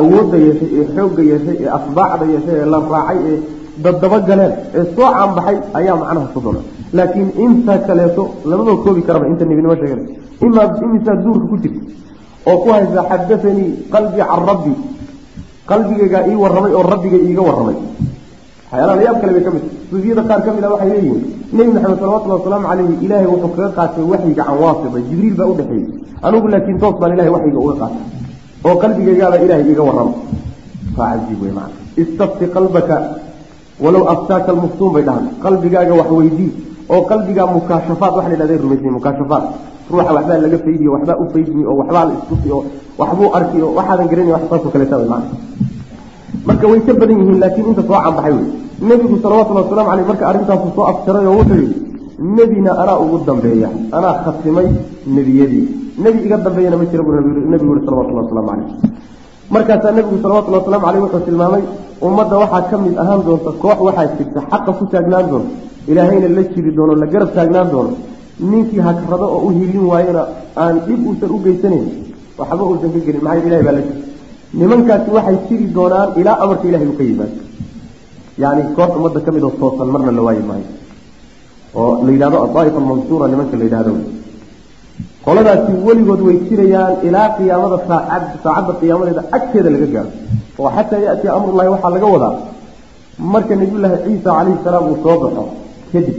awoodda yeeshay ee xoogga yeeshay ee asbaacda yeeshay ee la raacay ee daddaba galeen ee soo caanbaxay ayaa macnaha soddon ah. Laakiin inta kaleeto lamaba koobi karaba inta nebinimo sheegana imaa imisaa duurka ku jirta oo ku haysa xadaanii qalbii can rabbi qalbigaygaa ii warramay oo rabbigay iiga warramay. Waxyaalaha layaab kale bay ka mid suufiyada qaar ka mid ah waxay leeyihiin nebi maxamed salawatullhi wasalaamu caleyhi ilaahay wuxuu kaga qaatay waxyiga can waasita jibriil baa u dhexeeyey. Anigu laakiin toos baan ilahay waxyiga uga qaatay. Oo qalbigaygaaba ilahay iiga warrama waa cajiib wey maana istafti qalbaka walow aftaaka almuftuun bay dhahan qalbigaaga wax weydii oo qalbigaa mukaashafaad waxa la yidhahda rumaysay mukaashafaad. Ruuxa waxbaa laga faydiyo waxbaa u faydmi oo waxbaa la istusi oo waxbuu arki oo waxaadan garanay wax saasoo kaleeta maana marka way ka badan yihiin laakiin inta soo canbaxay wey. Nebigu salawatullhi wasalamu caleyh marka arrintaasu soo aftiray oo wuxuu yihi nebina anaa ugu dambeeya anaa khatimay nebiyadii. Nebi iga dambeeyana ma jira buu nebigu yihi salawatullahi waslamu caleyh markaasaa nebigu salawatullhi waslamu caleyh wuxuu tilmaamay ummadda waxaa ka mid ahaan doonta koox waxaa jirta xaqa ku taagnaan doonta ilaahayna la jiri doono la garab taagnaan doono ninkii hagrado oo u hilin waayona aan dhib uusan u geysanayn waxba uusan ka gelin maxaa ilahay baa la jiri nimankaasi waxay jiri doonaan ilaa amarka ilahay uu ka yimaado. Yani koox ummadda ka mid oo toosan marna la waayi maayo. Oo la yidhahdo adaa'ifa almansuura nimanka la yidhahdo qoladaasi weligood way jirayaan ilaa qiyaamada saacad saacadda qiyaamadeeda agteeda laga gaaro. Oo xataa ya'tiya amrullahi waxaa laga wadaa marka nabiyullaahi ciisa calayhi salaam uu soo baxo kadib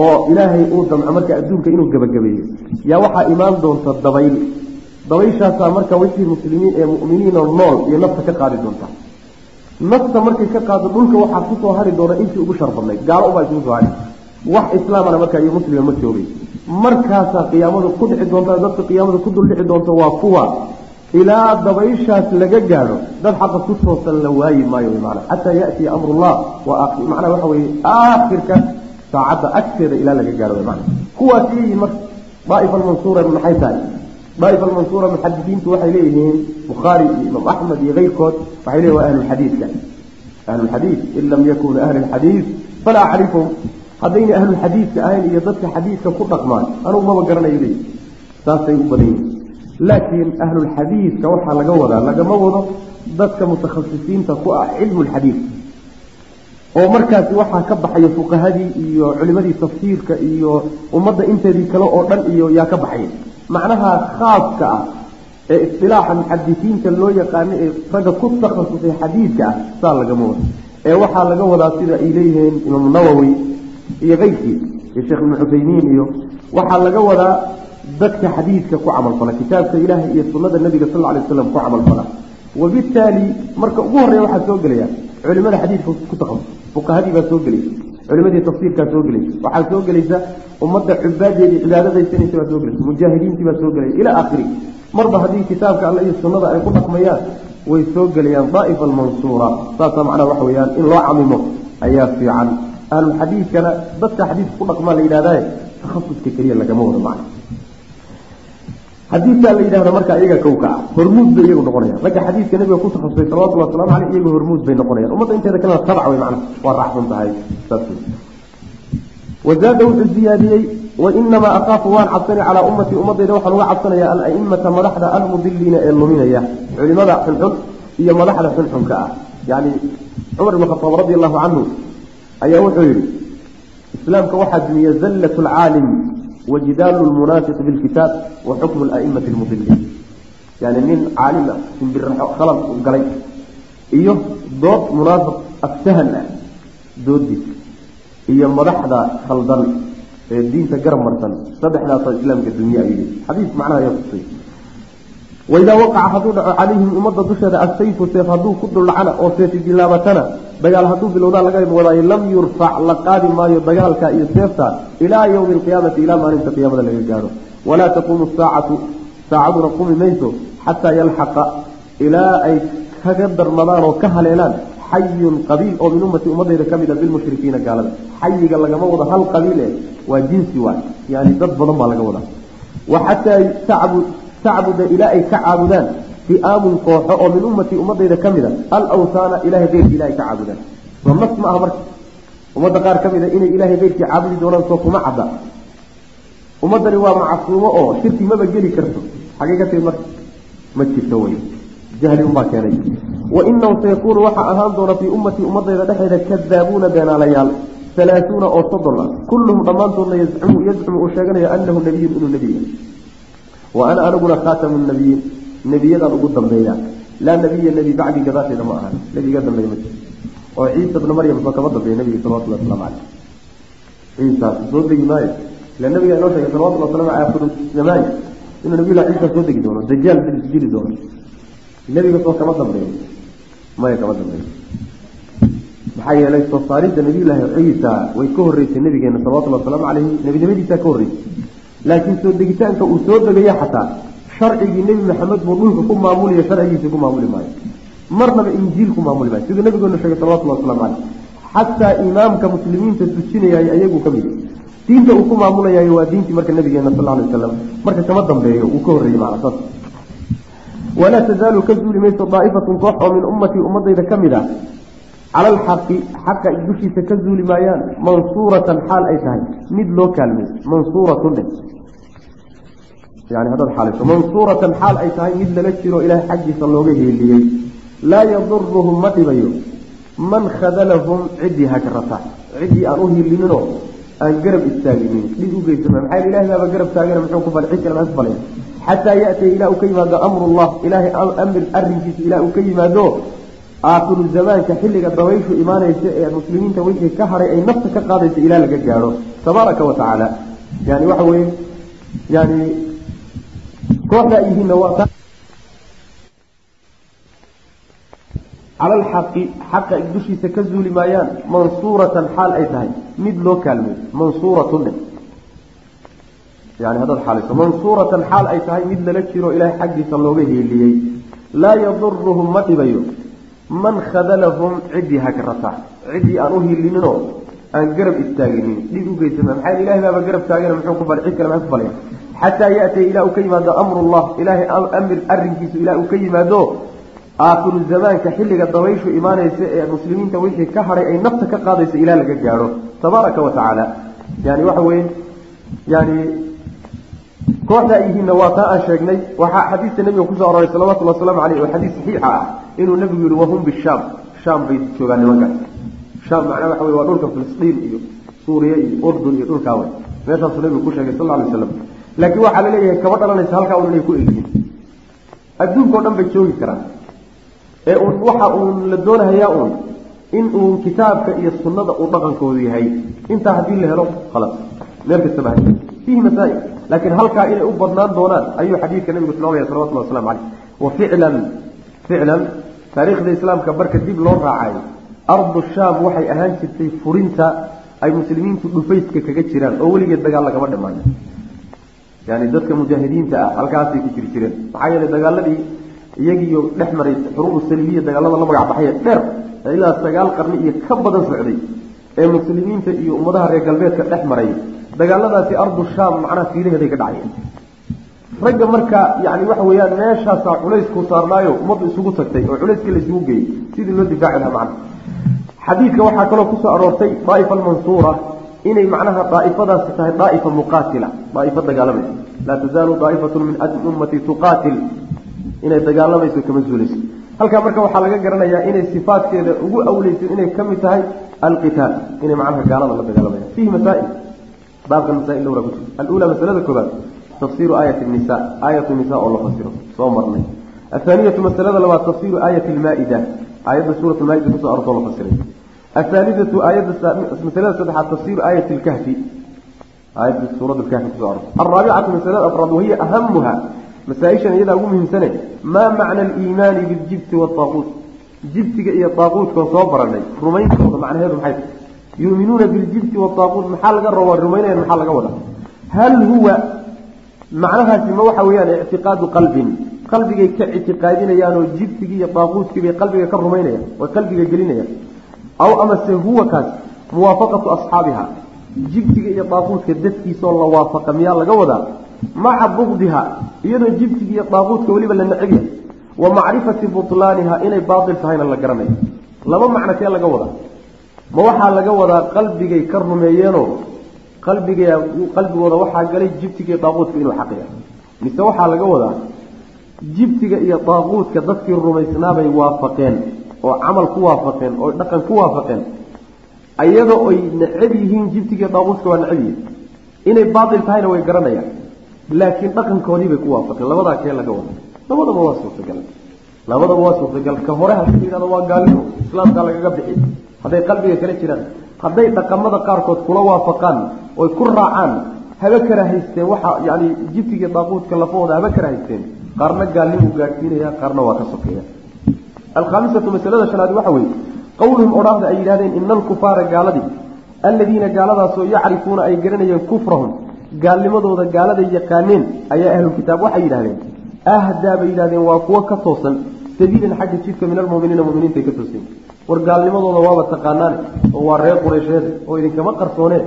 oo ilaahay uu damco marka adduunka inuu gebagabeeyo yaa waxaa imaan doonta dabayl dabayshaasaa marka wixii muslimiin ee mu'miniinoo nool iyo nafta ka qaadi doonta. Nafta markay ka qaado dhulka waxaa ku soo hari doona intii ugu shar gaalo ubaa isugu soo hari. Wax islaamana markaa iyo muslima ma joogay markaasaa qiyaamadu ku dhici doonta dadka qiyaamada ku dul dhici doonta waa kuwa ilaa dabayshaas laga gaadho dad xaqa ku toosan la waayi maayo man xataa yatiya amrullah macnaa waxa weye aakhirka saacadda agteeda ilaa laga gaadho man kuwaas iyayiin marka daaifa almansuura maxay tahay daaifa almansuura muxadisiintu waxay leeyihiin bukhaari iyo imaam axmed iyo keyrkood waxay leeyihiin waa ahlulxadiidka ahlulxadiid in lam yakunu ahli lxadiid falaa acrifhum haddayna ahlulxadiidka ahayn iyo dadka xadiidka ku dhaqmaan anugu maba garanayo leeyi saasay u badan yihiin laakiin ahlulxadiidka waxaa laga wadaa lagama wado dadka mutakhasisiinta ku ah cilmu lxadiid oo markaasi waxaa ka baxaya fuqahadii iyo culimadii tafsiirka iyo ummadda inteedii kale oo dhan iyo yaa ka baxaya macnaha khaaska ah ee istilaaxa muxadisiinta loo yaqaano ee ragga ku takhasusay xadiidka ah saa lagama wado ee waxaa laga wadaa sida ay leeyihiin imaamu nawowi iyo keyrkii iyo sheekh ibnu iyo waxaa laga wadaa dadka xadiidka ku camalfala kitaabka ilaahay iyo sunada nabiga sal alay waslam ku camalfala wabittaali marka ugu horreya waxaa soo gelaya culimada xadiidka ku taqasus fuqahadii baa soo gelaysa culimadii tafsiirkaa soo gelaysa. Waxaa soo gelaysa ummadda cubaadeedii cibaadadaysanaysa baa soo gelaysa. Mujaahidiintii baa soo gelaya ilaa aakhiri. Marba haddii kitaabka alle iyo sunnada ay ku dhaqmayaan way soo gelayaan daa'ifa almansuura saasaa macnaha waxa weyaan in loo camimo ayaa fiican. Ahlulxadiidkana dadka xadiidka ku dhaqmaa la yidhahdaye takhasuska keliya lagama wado macna xadiidkaa la yidhahda marka iyaga kowka ah hormuud bay iyagu noqonayaan. Ragga xadiidka nabiga ku takhasusay salawatullah waslamu caleyh iyagu hormuud bay noqonayaan. Ummadda inteeda kalena tabac wey macna waa raacsan tahay saas wazaada wuxuu ziyaadiyey wainamaa akaafu waan cabsani calaa ummatii ummadayda waxaan uga cabsanaya alaimata madaxda almudiliina ee luminaya. Culimada xunxun iyo madaxda xunxunka ah. Yani cumar ibn khataab radi allahu canhu ayaa wuxuu yihi islaamka waxaa dumiya zallat lcaalim bilkitaab wa xukmu laimati lmudiliin yani nin caalim ah simbirraxo khalad u galay iyo dood munaafiq aftahan ah doodiis iyo madaxda khaldan ee diinta garab marsan saddexdaasoo islaamka dunya ayuu yihi xadiis macnaha ayaa tusay waidaa waqaca hadduu dhaco calayhim ummadda dusheeda asayfu seef hadduu ku duldhacana oo seefi bilaabatana dagaal hadduu bilowdaa laga wadaayo lam yurfac la qaadi maayo dagaalka iyo seefta ilaa yowmi alqiyaamati ilaa maalinta qiyaamada laga gaadho walaa taquumu saacatu saacaduna qumi mayso xataa yalxaqa ilaa ay kaga darmadaan oo ka haleelaan xayun qabiil oo min ummati ummadayda ka mida bilmushrikiina gaalada xayiga lagama wado hal qabiil eh waa jinsi waay yani dad badan baa laga wadaa wa xataa tacbud tacbuda ilaa ay ka caabudaan fi'aamun kooxo oo min ummatii ummadayda ka mida alawtaana ilahay keyrkii ilahay ka caabudaan. Soo nas ma aha marka. Ummadda qaar ka mida inay ilaahay keyrkii caabudi doonaan soo kuma cadda. Ummaddani waa macsuumo oo shirki maba geli karto. Xagee ka timid marka? Ma jirto wey jahli unbaa keenay. Wainahu sayakuunu waxaa ahaan doona fii ummatii ummadayda dhexeeda kadaabuuna beenaalayaal. Alaauuna oo soddon ah. Kulluhum dhammaantoodna yazcumu uu sheeganayo anahu nabiyun inuu nebiya wa ana aniguna khaatamu nabiyiin nebiyadaan ugu dambeeya. Laa nabiya nebi bacdi gadaasheeda ma ahan nebiga dambeeya ma jiro. Oo ciisa bna maryam soo kama dambeeya nebiga salawatullah waslamu caleyh ciisa soo degi maayo. Ila nabiga inoo sheegay salawatullah waslamu caleyh akhiru zamaani inuu nabiyullah ciisa soo degi doono. Dajaal dili doono. Nebiga soo kama dambeeyo maya kama dambeeyo maxaa yeelay soo saaridda nabiyullaahi ciisa way ka horreysay nabigeena salawatullhi wasalaamu caleyhi nebinimadiisaa ka horreysay laakiin soo degitaanka uu soo degaya xataa sharcigii nebi maxamed buu dhulka ku maamulaya sharcigiisa ku maamuli maayo. Marnaba injiil ku maamuli maayo. Siduu nabigeenu sheegay salawatullahi waslamu caleyh xataa imaamka muslimiinta dujinayay ayagu ka mid. Diinta uu ku maamulayayo waa diintii marka nabigeena sal alay wasalam marka kama dambeeyo uu ka horreeyey macna saas. Walaa tazaalu ka zuuli mayso daa'ifatun koox oo min ummatii ummadayda ka mid ah cala alxaqi xaqa dushiisa ka zuuli maayaan mansuuratan xaal ay tahay. Mid loo kaalmay mansuuratun dheh yani haddaad xaaliso mansuuratan xaal ay tahay mid lala jiro ilaahay xaggiisa looga heeliyey laa yaduruhum ma dhibayo. Man khadalahum ciddii hagrata ciddii aan u hiilininoo aan garab istaaginin. Dhib u geysama maxaa ilahay baaba garab taagana muxuu ku falay? Cid kale maxaa ku falaya xataa ya'tiya ilaa uu ka yimaado amrullah ilaahay amir arrinkiisa ilaa uu ka yimaado aakhiru zamaanka xilliga dabayshu imaanaysa ee muslimiinta wixii ka hadhay ay nafta ka qaadaysa ilaa laga gaadho tabaaraka wa tacaala. Yani waxa weeye yani kooxda yihiinna waa cala alxaqi xaqa dushiisa ka zuuli maayaan mansuuratan xaal ay tahay. Mid loo kaalmay mansuuratun dheh yani haddaad xaaliso mansuuratan xaal ay tahay mid lala jiro ilaahay xaggiisa looga heeliyey laa yaduruhum ma dhibayo man khadalahum ciddii hagrata ciddii aan u hiilininoo aan garab istaaginin. Dhib u geysama maxaa ilahay baaba garab taagana muxuu ku falay cid kale maxaa ku falaya xataa ya'tiya ilaa uu ka yimaado amrullah. Ilaahay amir arrinkiisu ilaa uu ka yimaado aakhiru zamaanka xilliga dabayshu imaanaysa ee muslimiinta wixii ka hadhay ay nafta ka qaadaysa ilaa laga gaadho. Tabaaraka wa tacaala yani waxa weeye yani kooxda ay yihiinna waa taa aan sheegnay. Waxaa xadiista nebiga ku soo aroray salawatullhi wasalaamu caleyh oo xadiis saxiixa ah inuu nebigu yihi wahum bishaam. Shaam bay joogaan nimankaas shaam macnaa waxa wey waa dhulka filistiin iyo suuriya iyo urdun iyo dhulkaa wey meeshaasuu nebigu ku sheegay sal alay waslam laakiin waxaa la leeyahay kaba dhalanaysa halkaa un inay ku egyihiin. Adduunka o dhan bay joogi karaan. Ee uun waxa uun la doonahayaa uun in uun kitaabka iyo sunnada uu dhaqankoodu yahay. Intaa haddii la helo khalas. Meel kastaba fiihi masaa'il laakiin halkaa inay u badnaan doonaan ayuu xadiidka nabigu tilmaamaya salawatullah waslamu caleyh wa ficlan ficlan taariikhda islaamka marka dib loo raacay ardu shaam waxay ahaan jirtay furinta ay muslimiintu dhufayska kaga jiraan oo weligeed dagaal lagama dhimaan yani dadka mujaahidiinta ah halkaasay ku jiri jireen. Maxaa yeelay dagaaladii iyagiiyo dhex maray xuruubu salimiya dagaalada la magac baxay dheer ilaa sagaal qarni iyo ka badan socday ee muslimiinta iyo ummadaha reer galbeedka dhex maray dagaaladaasi ardu shaam macnaha fiidaheeday ka dhacayeen ragga marka yani waxa weeyaan meeshaasaa culaysku saarnaayo ummaddu isugu tagtay oo culayska la isugu geeyey sidii loo difaaci lahaa macna. Xadiidka waxaa kaloo ku soo aroortay daaifa almansuura inay macnaha daaifadaasi tahay daaifa muqaatila daaifo dagaalamaysa laa tazaalu daaifatu min ummati tuqaatil inay dagaalamayso kama zuulayso halkaa marka waxaa laga garanayaa inay sifaadkeeda ugu awleyso inay ka mid tahay alqitaal inay macnaha gaalada la dagaalamayaan fiihi masaail baabkan masaail dhowra ku jira alula masalada koobaad tafsiru aayati nisa aayatu nisa oo la fasiro soo marnay. Athaaniyatu masalada labaad tafsiru aayati lmaa-ida aayadda suurat lmaa-ida ku soo arortoo la fasiray. Athaalidatu aayadda masalada saddexaad tafsiru aayati lkahfi aayadda suuradda lkahfi ku soo arortay alraabicatu masalada afraad wahiya ahamuha masaaishan iyadaa ugu muhiimsane maa macna aliimaani biljibti waaaquut jibtiga iyo daaquutkan soo baranay rumayntooda macnaheedu maxay tahay? Yuuminuuna biljibti waaaquut maxaa laga rabaa rumaynayan maxaa laga wadaa? Hal huwa macnahaasi ma waxa weeyaan ictiqaadu qalbin. Qalbigay ka ictiqaadinayaan oo jibtigii iyo daaquutkii bay qalbiga ka rumaynayaan way qalbiga gelinayaan. Aw amase huwa kaas muwaafaqatu asxaabiha. Jibtiga iyo daaquutka dadkiisaoo la waafaqa miyaa laga wadaa maca bugdiha iyadoo jibtiga iyo daaquutka weliba la neceb yahay wa macrifati butlaaniha inay baatil tahayna la garanayo. Laba macno kee laga wadaa? Ma waxaa laga wadaa qalbigay ka rumeeyeenoo qalbiga qalbigooda waxaa galay jibtiga iyo daaquudka inuu xaqiya mise waxaa laga wadaa jibtiga iyo daaquudka dadkii rumaysnaabay waafaqeen oo camal ku waafaqeen oo dhaqan ku waafaqeen ayadoo ay necab yihiin jibtiga iyo daaquudka waa necab yihiin. Inay baatil tahayna way garanayaan laakiin dhaqankoodii bay ku waafaqeen. Labadaa kee laga wada labadaba waa suurtagal. Labadaba waa suurtagal. Ka hore haddii la yidhahdo waa gaalnimo. Islaamkaa lagaga bixi hadday qalbiga kala jiraan hadday dhaqamada qaarkood kula waafaqaan oy ku raacaan haba kara haysteen waxa yani jibtiga daaquudka lafahooda haba kara haysteen qaarna gaalnimu gaadhsiinaya qaarna waa ka sokeeya alkhaamisatu masalada shanaad waxa weeye qowluhum odhaahda ay yidhahdeen ina alkufaara gaaladii alladiina gaaladaasoo yacrifuuna ay garanayeen kufrahum gaalnimadooda gaaladay yaqaaneen ayaa ahlulkitaab waxay yidhahdeen ahdaa bay yidhahdeen waa kuwo ka toosan. Sabiilan xagga jidka min almuminiina muminiinta ka toosan. War gaalnimadooda waaba taqaanaane oo waa reer qureysheed oo idinkama qarsooneen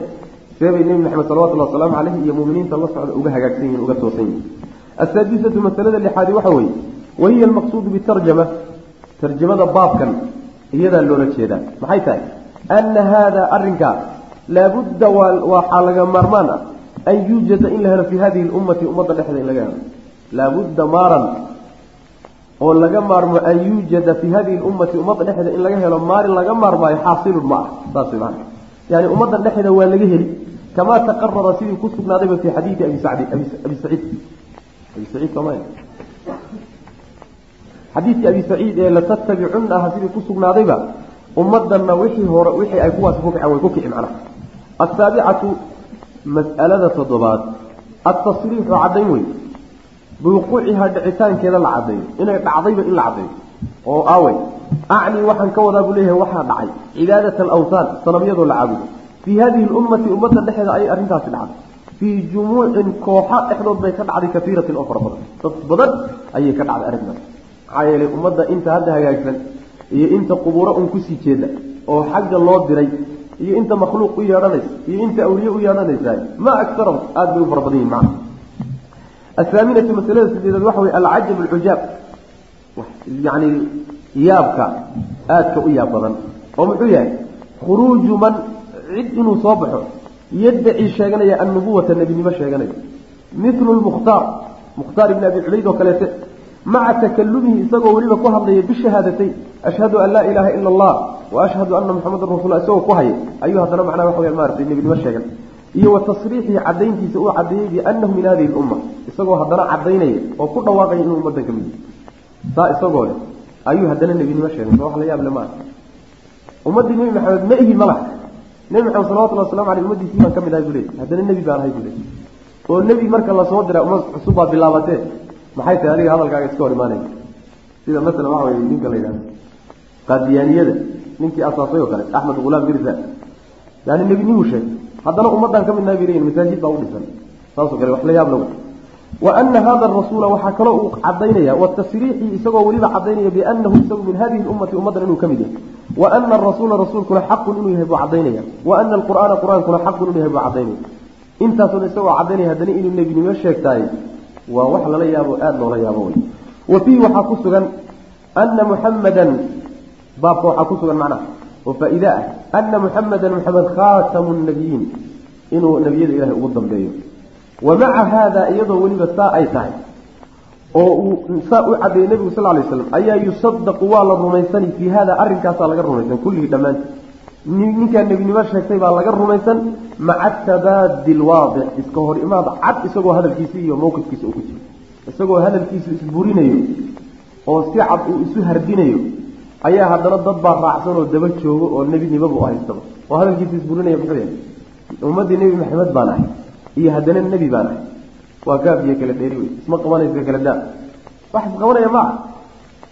seebay nebi maxamed salawatulli wasalaamu caleyhi iyo muminiinta la socda uga hagaagsan yihiin uga toosan yihiin asaadisatu masalada lixaadi waxa weeye wahiya almaqsuudu bitarjama tarjamada baabkan iyadaa loola jeedaa. Maxay tahay? Ana haada arrinkaa laabudda waxaa laga maarmaan ah an yuujada in la helo fii hadihi lummati ummadda dhexda in laga helo laabudda maaran oo laga maarmo an yuujada fii hadihi lummati ummadda dhexda in laga helo maalin laga maarmaayo xaasilun ma ah saas way maana yani ummadda dhexda waa laga heli kamaa taqarara sidii ku sugnaadayba fi xadiidi abi sacdi abi saciid abi saciid sooma xadiidkii abi saciid ee latattabicunna aha sidii ku sugnaadayba ummaddanna wixii hore wixii ay kuwaasi ku kiceen way ku kici macnaha asaabicatu mas'alada toddobaad altasriixu caddayn wey biwuquucihaa dhicitaankeeda la caddeeyo inay dhacdayba in la caddeeyo oo aawey acnii waxaan ka wadaa buu leeyahay waxaa dhacay cibaadata alawthaan sanamyadoo la caabudo. Fii hadihi lummati ummadda dhexeeda ayay arrintaasi dhacday. Fii jumuucin kooxa dhexdood bay ka dhacday kaiiratin oo fara badan. Dad badan ayay ka dhacday arrintaas. Maxaa yeelay ummadda inta hadda hagaagsan iyo inta qubuuro un ku sii jeeda oo xagga loo diray iyo inta makhluuq u yeedhanaysa iyo inta awliye u yeedhanaysaa ma agarahum aada bay u fara badan yihiin macna. Athaaminatu masalada sideedaad waxa wey alcajab alcujaab yani yaabka aadka u yaab badan. Oo muxuu yahay? Khuruuju man cid inuu soo baxo yaddaci sheeganaya annubuwata nebinimo sheeganaya. Milu lmukhtaar mukhtaar ibni abi cubayd oo kaleete maca takalumihi isagoo weliba ku hadlaya bishahaadatayn ashhadu an laa ilaaha ila allah wa ashhadu ana muxamadan rasulla isagoo ku haya ayuu haddana macnaha waxa wya maratay nebinimo sheegan. Iyo wa tasriixihi cadayntiisa uu cadeeyey bianahu min hadihi lumma isagoo haddana cadaynaya oo ku dhawaaqaya inuu ummadan ka mid yahay. Saa isagoo leh ayuu haddana nebinimo sheegay wax la yaab le ummaddii nebi maxamed ma ihi malaha. Nebi maxamed salawatulli waslamu aleyh ummadiisii baan ka mid ahay buu leey haddana nebi baan ahay buu leey oo nebi marka la soo dira ummad cusub baa bilaabatee maxay tahay adiga hadalkaaga iska hor imaanaya sida masalan waxa weye ninka la yidhahdo qaadiyaaniyada ninkii asaasay oo kale axmed hulaam mirza yani nebinimuu sheegay haddana ummaddaan ka midnahay bay leeyihiin masaajid baa u dhisan. Saasoo kale wax la yaab lagu wa ana hada arasuula waxaa kaloo uu cadaynaya wa tasriixii isagoo weliba cadaynaya bianahu isagu min hadihi lummati ummaddan inuu ka mid yahay. Wa ana arasuula rasuulkuna xaqun inuu yahay buu cadaynaya wa ana alqur'aana qur'aankuna xaqun inuu yahay buu cadaynaya intaasoo isagoo cadaynaya haddana inuu nebinimo sheegtaay waa wax lala yaabo aada loola yaabo wey wa fiihi waxaa ku sugan ana muxamadan baabka waxaa ku sugan macnaha. Oo ah ana muxamadan muxamed khaatamu nabiyiin inuu nebiyada ilahay ugu dambeeyo. Wa maca haada iyadoo weliba saa ay tahay oo uu saa u cadeeyey nebigu sal lay slam ayaa yusadaqu waa la rumaysani fii hada arrinkaasaa laga rumaysan kulligii dhammaanti ninkaa nebinimo sheegtay baa laga rumaysan maca tabaadi lwaadix iska hor imaad cad isagoo hadalkiisa iyo mawqifkiisa uu ku jiro. Isagoo hadalkiisu isburinayo oo si cad uu isu hardinayo ayaa haddana dad baa raacsan oo daba joogo oo nebinimoba u haystaba. Oo hadalkiisa isburinaya muxuu yahay? Ummaddii nebi maxamed baan ahay iyo haddana nebi baan ahay. Waa gaabiyo kala dheeri wey isma qabanaysa kala daa wax isqabanaya maa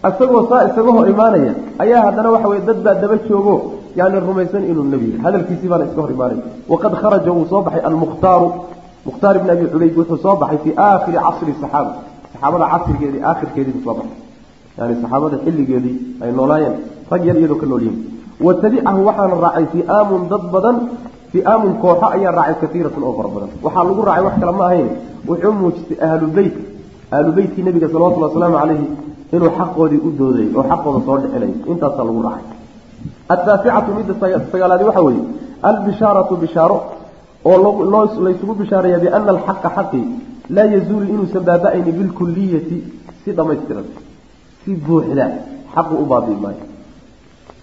isagoo saa isaga hor imaanaya ayaa haddana waxa weye dad baa daba joogo yani rumaysan inuu nebi yahay hadalkiisii baana iska hor imaanaya waqad kharaja wuu soo baxay almukhtaaru mukhtaar ibni abi cubayd wuxuu soo baxay fii aakhiri casri saxaaba. Saxaabada casrigeedii aakhirkeedii buu soo baxay. Yani saxaabada xilligeedii ay noolaayeen. Rag yar iyadoo ka noolyihin wa tabicahu waxaana raacay fi'aamun dad badan. Fi'aamun kooxo ayaa raacay kaiiratun oo fara badan. Waxaa lagu raacay wax kale ma ahayn. Wuxuu muujistay ahlu beyt. Ahlu beytkii nabiga salawatullhi wasalaamu calayhi inuu xaqoodii u dooday oo xaqooda soo dhicinayo intaasaa lagu raacay ataasicatu midda sagaalaadi waxa weeye albishaaratu bishaaro oo laysugu bishaareeya biana alxaqa xaqi laa yazuulu inuusan baaba-ayni bilkuliyati si dhamaystiran si buuxda xaqu u baabi'i maayo.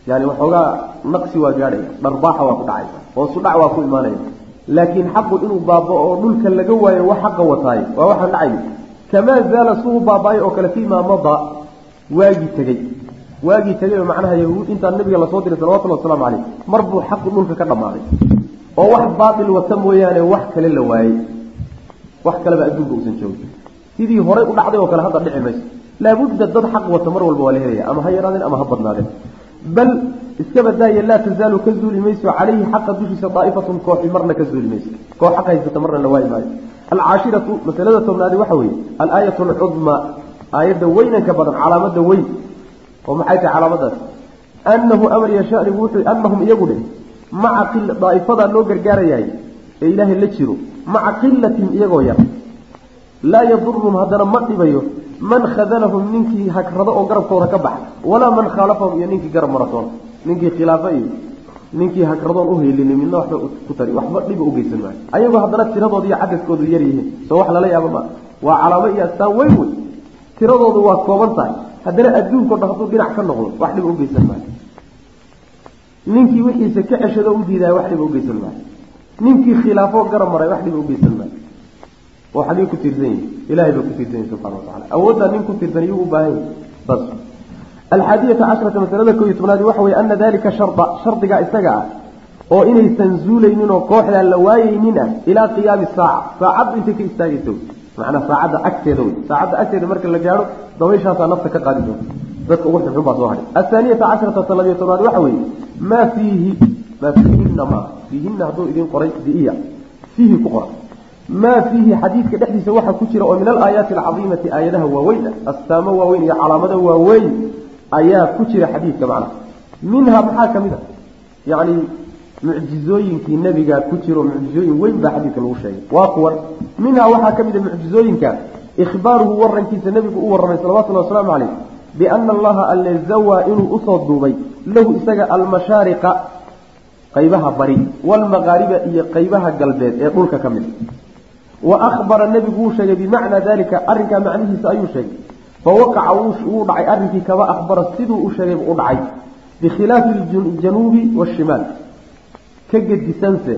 Yani waxoogaa naqsi waa gaadhaya dharbaaxa waa ku dhacaysa hoosudhac waa ku imaanaya. Laakiin xaqu inuu baaba oo dhulka laga waayo wax xaqa wataayo waa waxaan waagii tegey waagii tegay oo macnaha yahuud intaan nabiga la soo diray salawatullhi wasalaamu caleyh mar buu xaqu dhulka ka dhammaaday oo wax baatil wata mooyaane wax kale la waayey. Wax kaleba adduunka uusan joogin. Sidii horay u dhacday oo kale hadda dhici mayso. Laabudda dad xaq wata mar walba waa la helaya ama ha yaraadeen ama ha badnaadeen. Bal iska badaaya laa tazaalu ka zuuli mayso calayhi xaqa dushiisa daa'ifatun kooxi marna ka zuuli mayso. Koox xaq haysata marna la waayi maayo. Alcaashiratu masalada tobnaadi waxa weeye alaayatu alcudma aayadda weynanka badan calaamada weyn oo maxay tahay calaamadaas? Anahu amar yashanigu wuxuu anahum iyagu dhe maca daa'ifadaa loo gargaarayahay ee ilaahay la jiro maca qilatin iyagoo yar. Laa yaduruhum haddana ma dhibayo man khadalahum ninkii hagrado oo garabkooda ka baxa walaa man khaalafahum iyo ninkii garab maratoon. Ninkii khilaafo iyo ninkii hagradoon uheylini midna waxba ku tari waxba dhiba ugeysan maayo. Ayagoo haddana tiradooda iyo cadadkoodu yar yihiin. Soo wax lala yaaba maa waa calaamo iyo astaan weyn wey tiradoodu waa kooban tahay haddana adduunko dhan hadduu dhinac ka noqdo wax dhiba ugeysan maayo ninkii wixiisa ka ceshado u wax dhiba ugeysan maayo ninkii khilaafo garab maray wax dhiba ugeysan maayo oo xagee ku tiirsan yihi ilahay baa ku tiirsan yahi subxana watacala awooddaa nin ku tiirsan iyuu u baahan yahi saas alxaadiyata cashrata masalada koo iyo waxa weye ana dalika sharda shardigaa isaga ah oo inaysan zuulaynin oo kooxdaa la waayeynin ah ilaa qiyaami saaca saacaddu intay ka istaagayso macnaa saacadda agteeda wey saacadda agteeda marka la gaadho dabayshaasaa nafta ka qaadi doonta dadka ugu xunxun baa soo hadhay. Athaaniyata cashrata talabiyo tobnaad waxa weeye maa fiihi maa fiihinna maa fiihinna hadduu idin qoray biiya fiihi ku qoran maa fiihi xadiidka dhexdiisa waxaa ku jira oo min alaayaati alcadiimati aayadaha waaweyn ah astaamo waaweyn iyo calaamado waaweyn ayaa ku jira xadiidka macnaha minhaa maxaa ka mid a yacni mucjizooyinkii nebiga ku jiro mucjizooyin weyn baa xadiidka lagu sheegay. Waa kuwan. Minhaa waxaa ka mid a mucjizooyinka ikhbaaruhu warankiisa nebigu u warramay salawatullhi wasalaamu caleyh biana allaha alle zawaa inuu u soo duubay lahu isaga almashaariqa qaybaha bari waalmaqaariba iyo qaybaha galbeed ee dhulka ka mid. Wa ahbara nebigu wuu sheegay bimacnaa dalika arrinkaa macnihiisa ayuu sheegay. Fawaqaca wuu dhacay arrinkii kama ahbara siduu u sheegayba u dhacay bikhilaafi aljanuubi waashimaal ka gedisanse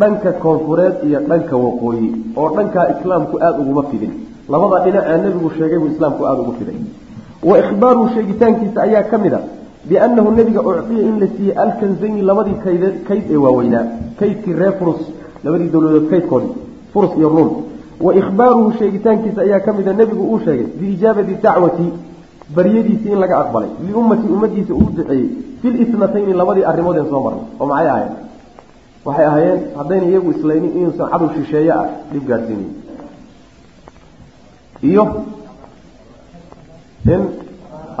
dhanka koonfureed iyo dhanka waqooyi oo dhankaa islaamku aada uguma fidin. Labada dhinac ee nebigu sheegay buu islaamku aada ugu fiday wa ikhbaaruhu sheegitaankiisa ayaa ka mid a biannahu nebiga ucdiya in la siiyey alkanzayni labadii kayd ee waaweynaa kaydkii reer furus labadii dowladood kaydkoodii furus iyo ruum wa ikhbaaruhu sheegitaankiisa ayaa ka mida nebigu uu sheegay biijaabati dacwati baryadiisii in laga aqbalay liummatii ummadiisa uu duceeyey fi litnatayni labadii arrimood een soo marnay oo maxay ahayen waxay ahaayeen haddayna iyagu islaynin inuusan cadow shisheeye ah dhib gaadhsiinayn iyo in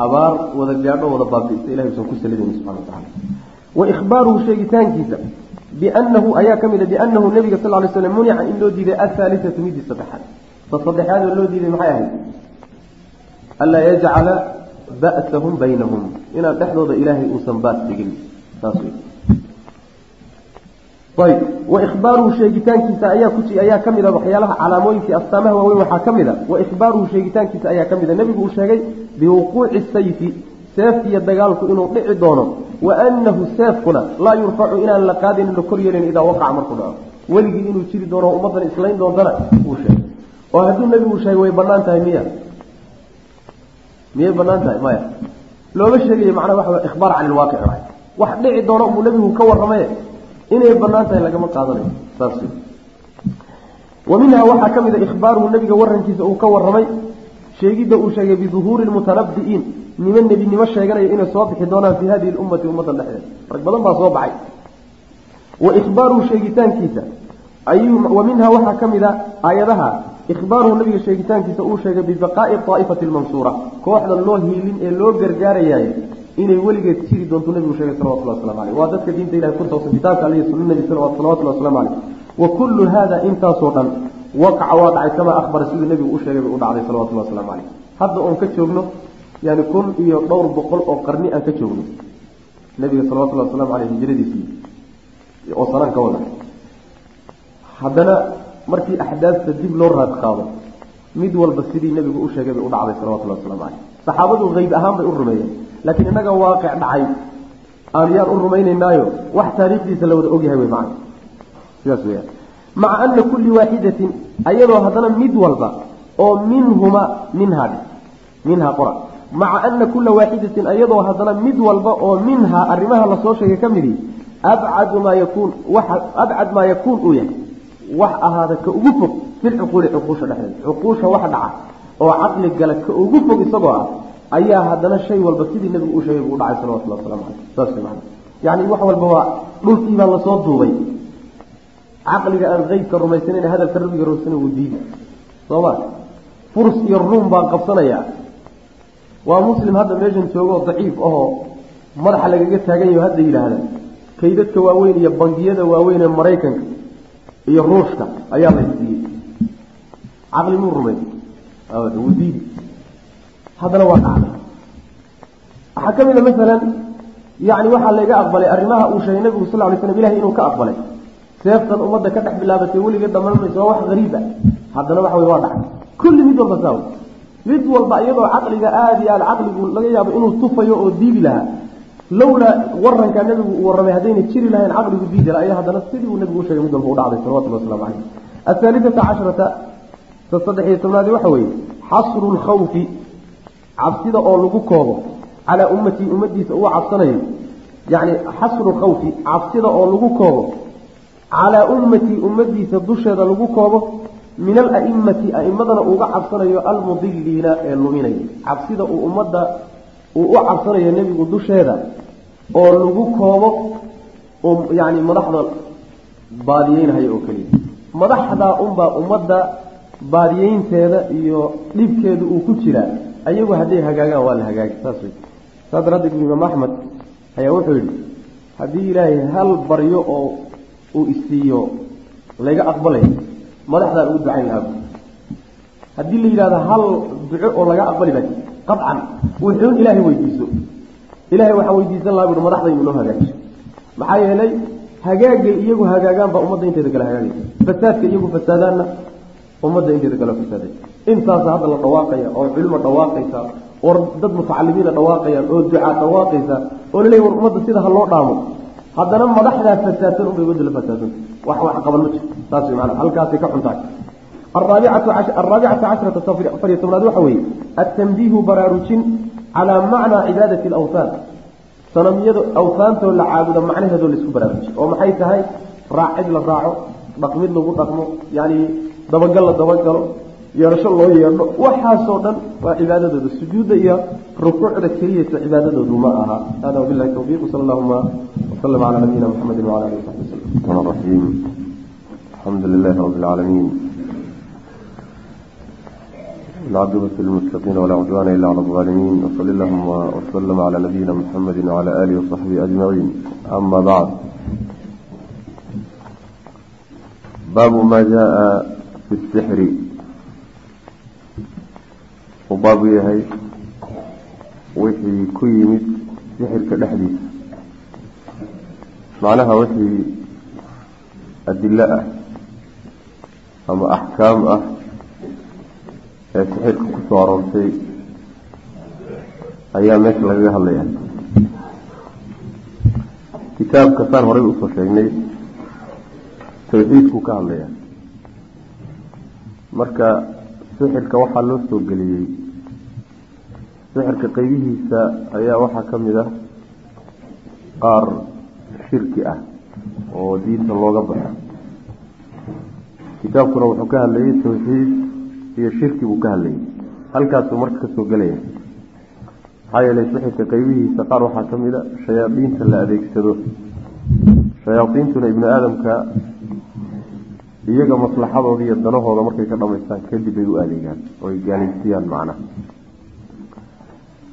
abaar wada gaadho wada baabi'isa ilahay usan ku salidayni subxana wa tacala wa ikhbaaruhu sheegitaankiisa biannahu ayaa ka mid a biannahu nabiga sal ly slam munica in loo diiday ahaalisatu midii saddexaad. Ta saddexaad oo loo diiday maxay ahayd? Anlaa yajcala ba'sahum baynahum. Inaan dhexdooda ilaahay uusan baas dhigin ayb wa ikhbaaruhu sheegitaankiisa ayaa ku ayaa ka mid a waxyaalaha calaamooyinkii astaamaha waaweyn waxaa ka mid a. Wa ikhbaaruhu sheegitaankiisa ayaa ka mid a. Nebigu uu sheegay biwuquuci sayfi seeftiiyo dagaalku inuu dhici doono. Wa annahu seefkuna laa yurfacu inaan la qaadaynin la kor yeelin idaa waqaca markuu dhaco. Weligii inuu jiri doono ummaddan islayn doontana uu sheegay. Oo hadduu nebigu sheegay way bannaan tahay miya miyay bannaan tahay? Maya. Looma sheegayo macnaha waxa way ikhbaar cani lwaaqic waay wax dhici doono buu nebigu ka warramaye. Inay bannaan tahay lagama qaadanayo saas wa minhaa waxaa ka mid a ikhbaaruhu nebiga warankiisa uu ka warramay. Sheegidda uu sheegay biduhuuri lmutanabbi'iin niman nebinimo sheeganaya inay soo bixi doonaan fii hadihi lummati ummaddan dhexdeeda. Rag badan baa soo baxay. Wa ikhbaaruhu sheegitaankiisa. Ayuu wa minhaa waxaa ka mid a aayadaha ikhbaaruhu nabiga sheegitaankiisa uu sheegay bibaqaa'i daa'ifati lmansuura kooxda loo hiilin ee loo gargaarayaay inay weligeed jiri doonto nabigu sheegay salawatullah waslamu caleyh waa dadka diinta ilahay ku toosan kitaabka alle sunna nebi salawatullahi waslamu caleyh wa kullu hada intaasoo dhan waqaca waa dhacay kamaa akhbara siduu nebigu u sheegay bay u dhacday salawatullahi waslamu caleyh hadda oon ka joogno yani kun iyo dhowr boqol oo qarni aan ka joogno nabiga salawatullahi waslamu caleyh hijradiisii oo sanaan ka wada haddana markii axdaafta dib loo raad qaado mid walba sidii nebigu u sheegay bay u dhacday salawatullahi waslamu caleyh saxaabadu hayb ahaan bay u rumeeyeen laakiin innaga waaqic dhacay. Aan yaan u rumaynaynaayo wax taariikhdiisa la wada ogyahay wey macana sidaas weyaan maca ana kulli waaxidatin ayadoo haddana mid walba oo minhuma minhaa minhaa qora. Maca ana kulla waaxidatin ayadoo haddana mid walba oo minhaa arrimaha la soo sheegay ka midii abcadu maa yakuun waxa abcad maa yakuun uu yahay wax ahaada ka ugu fog filcuquuli cuquusha dhexdeeda. Cuquusha wax dhaca oo caqli gala ka ugu fog isagoo ah ayaa haddana shay walba sidii nebigu u sheegay buu dhacay salawatullah waslamu caleyh saas yacni wax walba waa dhulkiibaa la soo duubay. Caqliga aan qeybka rumaysanan hadalka rabbiga rumaysana wuu diidi sooma furs iyo ruum baan qabsanayaa. Waa muslim hadda meeshan joogoo daciif ahoo madaxa lagaga taagan yaho hadda yidhaahda kaydadka waaweyn iyo bangiyada waaweyn ee maraykanka iyo ruushka ayaa la siiyey. Caqli muu rumay wuu diidi haddana waa dhacday. Waxaa ka mid a masalan yani waxaa layga aqbalay arrimaha uu sheegay nabigu sal lay slam ilahay inuu ka aqbalay. Seeftan ummadda ka dhex bilaabatay weligeed dhammaan mayso waa wax gariib ah. Haddana waxa wey waa dhacday. Kulli mid walba saa mid walba iyadoo caqliga aada iyo aad caqligu laga yaabo inuu tufayo oo diidi lahaa lowlaa warankaa nabigu uu warramay haddayna jiri lahayn caqligu diidi laha ayaa haddana sidii uu nabigu usheegay mid walba u waslamu caleyh athaalithata casharata ta saddex iyo tobnaadi waxa weeye xasru lkhawfi cabsida oo lagu koobo calaa ummatii ummadiisa uu cabsanayo. Yani xasru khawfi cabsida oo lagu koobo calaa ummatii ummadiisa dusheeda lagu koobo min ala'immati a'immadana uga cabsanayo almudiliina ee luminaya. Cabsida uu ummadda uu u cabsanayo nebigu dusheeda oo lagu koobo oo yani madaxda baadiyeynhaya oo keliya. Madaxdaa unbaa ummadda baadiyeynteeda iyo dhibkeeda uu ku jiraa ayagu hadday hagaagaan waa la hagaagi saas wey saas daraaddeed imaam axmed ayaa wuxuu yidhi haddii ilaahay hal baryo oo uu isiiyo layga aqbalayo madaxdaan ugu ducayn lahaa. Haddii la yidhahdo hal duco oo laga aqbali lahay qacan wuxuun ilaahay weydiiso. Ilahay waxaan weydiisan lahaa buui madaxdaynu noo hagaajiso maxaa yeelay hagaagay iyagu hagaagaan baa ummadda inteeda kale hagaagaysa. Fasaadka iyagu fasaadaanna ummadda inteeda kale fasaaday. Intaasa hadda la dhawaaqaya oo culimo dhawaaqaysa oo dad mutacalimiina dhawaaqayaan oo ducaa dhawaaqaysa oo laleeya war ummadda sida ha loo dhaamo. Haddana madaxdaa fasaadsan unbay wadda la fasaadsan wax wax qaban ma jirto saas way maanaa halkaasay ka xuntahay araabicatu cashrata afar iyo tobnaad waxa weeye atanbiihu baraarujin calaa macnaa cibaadati alawthaan sanamyada awhaantoo la caabudo macnaheedoo la isku baraarujiyo oo maxay tahay raacid la raaco dhaqmid lagu dhaqmo yacnii dabagal la dabagalo yeedhasho loo yeedho waxaasoo dhan waa cibaadadooda sujuudda iyo rukuucda keliyaysa cibaadadoodu ma aha hada wabilahi towfiiq wsal allahuma wslm calaa nabiyina mxamedi wcala alih wsaxbi waslm amaan raxiim alxamdu lilahi rabi اlcaalamiin العاقبة للمتقين ولا عدوان إلا على الظالمين وصلى اللهم وسلم على نبينا محمد وعلى آله وصحبه أجمعين أما بعد باب ما جاء في السحر وباب يهي وحي كيمت سحر كالحديث معناها وحي أدلاء أما أحكام أه ee sixirka ku soo aroortay ayaa meesha lagaga hadlaya kitaabka saan horey u soo sheegnay tawxiidkuu ka hadlaya marka sixirka waxaa loo soo geliyey. Sixirka qeybihiisa ayaa waxaa ka mid ah qaar shirki ah oo diinta looga baxo. Kitaabkuna wuxuu ka hadlayay tawxiid iyo shirki buu ka hadlayay. Halkaasuu marka ka soo gelaya maxaa yeelay sixirka qeybihiisa qaar waxaa ka mid a shayaadiinta la adeegsado. Shayaadiintuna ibni aadamka iyaga maslaxadooda iyo danahooda markay ka dhamaystaan kadib bay u adeegaan oo ay gaalaysiiyaan macnaha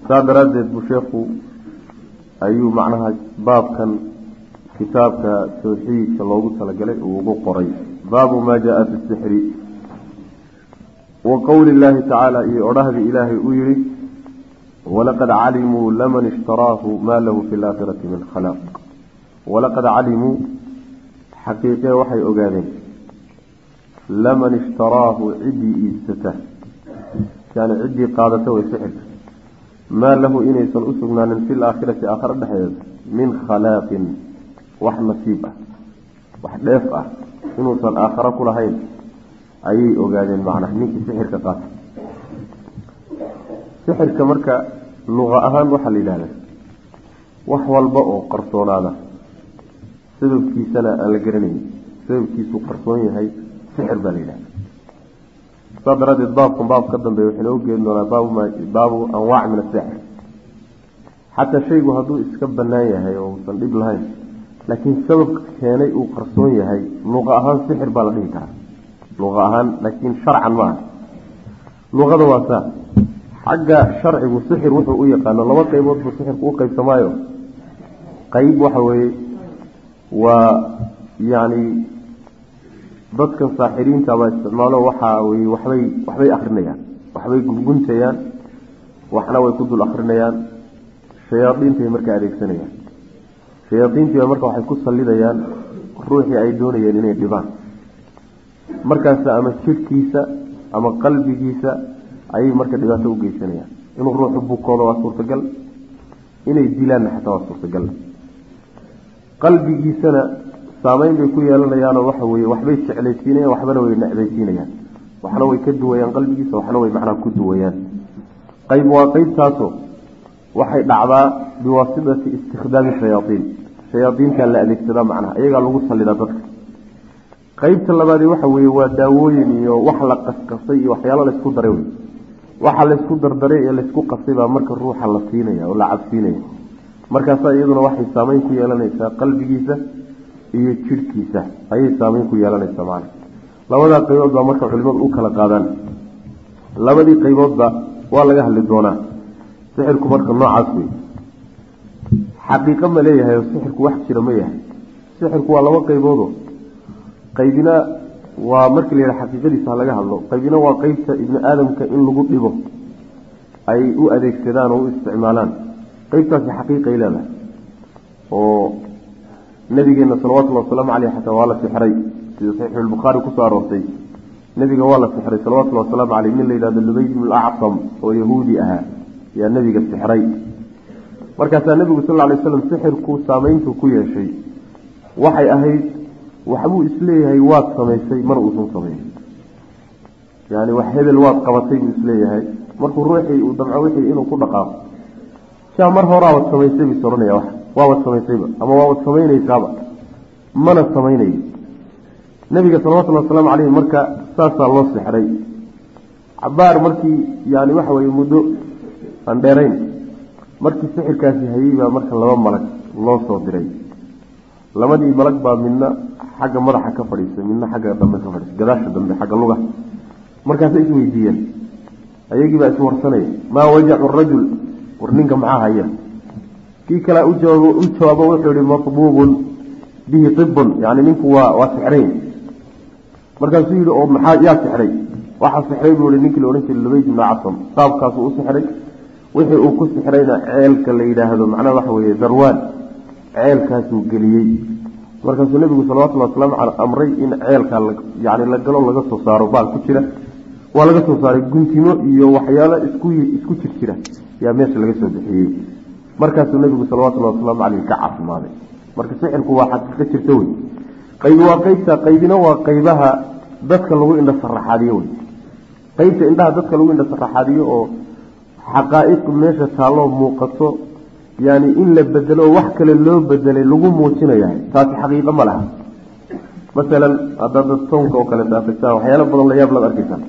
saa daraaddeed buu sheekhu ayuu macnaha baabkan kitaabka tawxiidka loogu talagalay uu ugu qoray. Baabu maa jaa fi sixri qowli illaahi tacaala iyo odhahdii ilaahay uu yihi walaqad calimuu laman ishtaraahu maa lahu fi laakhirati min khalaaq walaqad calimuu xaqiiqee waxay ogaadeen laman ishtaraahu ciddii iibsata yani ciddii qaadata way sixirka maa lahu inaysan u sugnaanin fi laakhirati aakhare dhexdeeda min khalaaqin wax nasiib ah wax dheef ah inuusan aakhare ku lahayn ayay ogaadeen macnaha ninkii sixirka qaata sixirka marka luqa ahaan waxaa la yidhahdaa wax walba oo qarsoonaada sababkiisana aan la garanayn sababkiisuu qarsoon yahay sixir baa la yidhahda saa daraaddeed baabkan baab ka dambeeya waxayna u geeni doonaa baabu anwaac min asixir xataa shaygu hadduu iska bannaan yahay oo uusan dhib lahayn laakiin sababka keenay uu qarsoon yahay luqa ahaan sixir baa la dhihi karaa luqa ahaan laakiin sharcan ma aha. Luqada waa saa. Xagga sharcigu sixir wuxuu u yaqaano laba qaybood buu sixirku u qaybsamaayo. Qayb waxa weeye waa yacni dadkan saaxiriinta baa isticmaalo waxa weye waxbay waxbay akrinayaan waxbay gunguntayaan waxna way ku dul akrinayaan shayaadiintay markaa adeegsanayaan. Shayaadiintiiba marka waxay ku sallidayaan ruuxii ay doonayeen inay dhibaan markaasa ama jidhkiisa ama qalbigiisa ayay marka dhibaato u geysanayaan inuu ruuxu bukoodo waa suurtagal. Inay dilaanna xataa waa suurtagal. Qalbigiisana saameyn bay ku yeelanayaanoo waxa weye waxbay jeclaysiinayaan waxbana way necbaysiinayaan. Waxna way ka duwayaan qalbigiisa waxna way macnaha ku duwayaan. Qayb waa qeybtaaso waxay dhacdaa biwaasitati istikhdaami shayaaiin shayaaiintaa la adeegsadaa macnaha iyagaa lagu salidaa dadka qeybta labaadi waxa weeye waa daawooyin iyo wax la qasqasay iyo waxyaalo laysku daray wey waxa laysku dardaray ee laysku qasay baa marka ruuxa la siinaya oo la cabsiinaya markaasaa iyaduna waxay saameyn ku yeelanaysaa qalbigiisa iyo jidhkiisa. Ayay saameyn ku yeelanaysaa macna labadaa qaybood baa marka culimadu u kala qaadaan. Labadii qayboodba waa laga hadli doonaa sixirku marka noocaas wey xaqiiqo ma leeyahay oo sixirku wax jira ma yahay. Sixirku waa laba qayboodo qaybina waa markii la yidhaha xaqiiqadiisa laga hadlo. Qaybina waa qeybta ibni aadamka in lagu dhibo. Ay u adeegsadaan oo u isticmaalaan. Qeybtaasi xaqiiqay leedahay. Oo nabigeena salawatullhi wasalaamu caleyh xataa waa la sixray. Sida saxiixulbukhaari ku soo aroortay nabiga waa la sixray salawatullhi wasalaamu caleyh nin la yidhahdo lubayd ibn alacqam oo yahuudi ahaa. Yaa nabiga sixray. Markaasaa nebigu sal lay slam sixirku saameyntuu ku yeeshay. Waxay ahayd waxbuu is leeyahay waad samaysay mar uusan samayn. Yani wax hebel waad qabatay buu is leeyahay markuu ruuxii uu damco wixii inuu ku dhaqaaqo. Shaa mar horaabad samaysay buu is ohanaya wax. Waabad samaysayba ama waabad samaynaysaaba mana samaynayo nabiga salawatullhi wasalaamu caleyhi marka saasaa loo sixray. Cabaar markii yani waxa weye muddo aan dheerayn markii sixirkaasi hayey baa marka laba malag loo soo diray. Labadii malag baa midna xagga madaxa ka fadhiisay midna xagga dambe ka fadhiisay gadaasha dambe xagga luga markaasay isweydiiyeen. Ayagii baa iswarsanaya maa wajacu rajul? War ninka maxaa haya? Kii kale u jawaabo u jawaabo wuxuu yihi matbuubun bihi ibun yani ninku waa waa sixrayn markaasuu yihi oo maxaa yaa sixray waxaa sixray buu i ninkii la odhan jiray lubayd ibna casam saabkaasuu u sixray wixii uu ku sixrayna ceelka la yidhaahdo macnaha waxa weeye darwaan. Ceelkaasuu geliyey markaasuu nebigu salawatullhi wasalaamu cala amray in ceelkaa yani la galo laga soo saaro baal ku jira. Waa laga soo saaray guntimo iyo waxyaalo isku isku jir yaa meesha laga soo bixiyey. Markaasuu nebigu salawatullahi wasalaamu caleyh ka caasimaaday marka sixirku waa xaqiiqo jirta wey. Qaybi waa qeybta qaybina waa qeybaha dadka lagu indha saraxaadiyo wey. Qeybta indhaha dadka lagu indha saraxaadiyo oo xaqaa'iq meesha taalloo muuqato yani in la bedelo wax kale loo bedelay lagu muujinaya taasi xaqiiqo ma laha. Masalan haddaad soonka oo kaleeta akrigtaan waxyaalo badan la yaab laad arkaysaan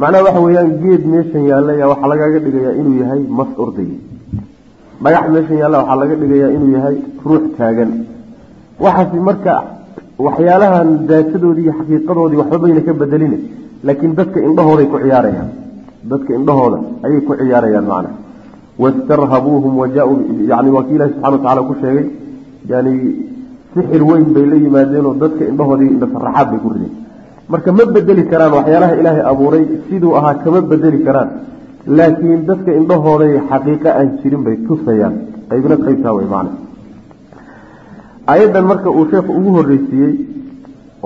macnaha waxa weeyaan geed meeshan yaalla yaa waxaa lagaga dhigayaa inuu yahay mas orday. Dhagax meeshan yaalla waxaa laga dhigayaa inuu yahay ruux taagan. Waxaasi marka waxyaalahan daatadoodii iyo xaqiiqadoodii waxba bayna ka bedelina laakiin dadka indhahooday ku ciyaarayaan. Dadka indhahooda ayay ku ciyaarayaan macna wastarhabuuhum wajaa-uu yani waa ilahi subxana watacala ku sheegay yani sixir weyn bay la yimaadeenoo dadka indhahoodii indha saraxaad bay ku rideen marka ma bedeli karaan waxyaalaha ilaahay abuuray siduu ahaa kama bedeli karaan laakiin dadka indhahooday xaqiiqo aan jirin bay tusayaan qaybna qaybtaa wey macna aayaddan marka uu sheekhu ugu horreysiiyey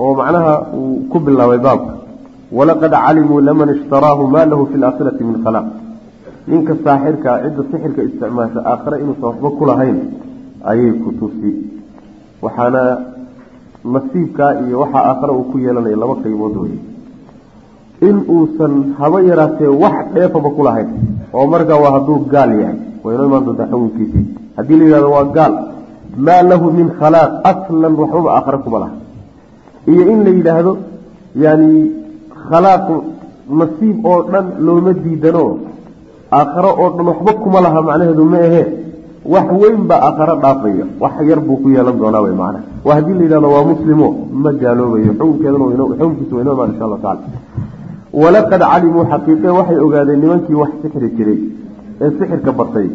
oo macnaha uu ku bilaabay baabka walaqad calimuu laman ishtaraahu maa lahu fi laakhirati min khalaaq ninka saaxirkaa cidda sixirka isticmaasha aakhire inuusan waxba ku lahayn ayay ku tusi. Waxaana nasiibkaa iyo waxaa aakhare uu ku yeelanaya laba qaybood weye in uusan haba yaraatee wax dheefaba ku lahayn oo markaa waa hadduu gaal yahay waa inoo imaan doontaa xukunkiisii haddii la yihahdo waa gaal maa lahu min khalaaq aslan waxbaba aakhare kuma laha. Iyo in la yidhaahdo yani khalaaq nasiib oo dhan looma diidano aakhare oo dhan waxba kuma laha macnaheedu ma ahee wax weyn baa aakhare dhaafaya. Wax yar buu ku yeelan doonaa wey macnaha. Waa haddii la yidhahdo waa muslimo ma gaaloobayo xukunkeeduna xukunkiisa waynoo imaan insha allah tacala walaqad calimuu xaqiiqe waxay ogaadeen nimankii wax sixri jiray ee sixirka bartay.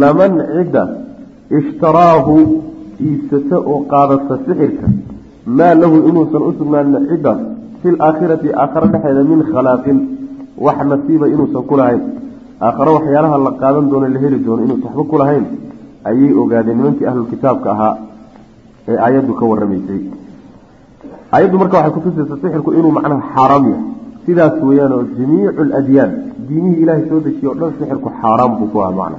Laman cidda ishtaraahu iibsata oo qaadata sixirka. Maa lahu inuusan u sugnaanin ciddaas fi laakhirati aakhare dhexeeda min khalaaqin wax nasiiba inuusan ku lahayn aakhare waxyaalaha la qaadan doono la heli doono inuusan waxba ku lahayn ayay ogaadeen nimankii ahlulkitaabka ahaa ee aayaddu ka warramaysay. Aayaddu marka waxay kutusaysa sixirku inuu macnaha xaaraam yahay. Sidaas weeyaan oo jamiicu aladyaan diimihii ilaahay soo dejiye o dhan sixirku xaaraam buu ku aha macna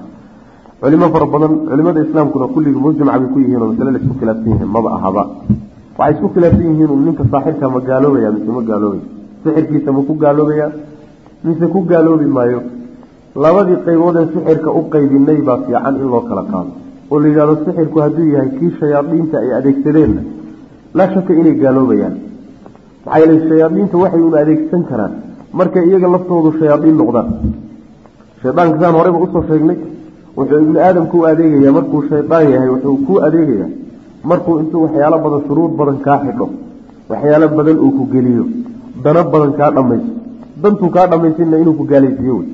culimo fara badan culimada islaamkuna kulligii mujmac bay ku yihiin oo masale la isku khilaafsan yihiin maba ahaba. Waxay isku khilaafsan yihiin un ninka saaxirka ma gaaloobaya mise ma gaaloobaya sixirkiisa ma ku gaaloobaya mise ku gaaloobi maayo labadii qayboodee sixirka u qaybinay baa fiican in loo kala qaado. Oo la yidhahdo sixirku hadduu yahay kii shayaadiinta ay adeegsadeenna laa shaka inay gaaloobayaan. Maxaa yeele shayaadiinta waxay un adeegsan karaan markay iyaga laftoodu shayaadiin noqdaan. Shaydaanka saan horeyba u soo sheegnay wuxuu ibni aadamku u adeegayaa markuu shaydaan yahay wuxuu kuu adeegayaa markuu intuu waxyaalo badan shuruud badan kaa xidho waxyaalo badan uu ku geliyo dano badan kaa dhammayso dantuu kaa dhammaysinna inuu ku gaalaysiiyo wey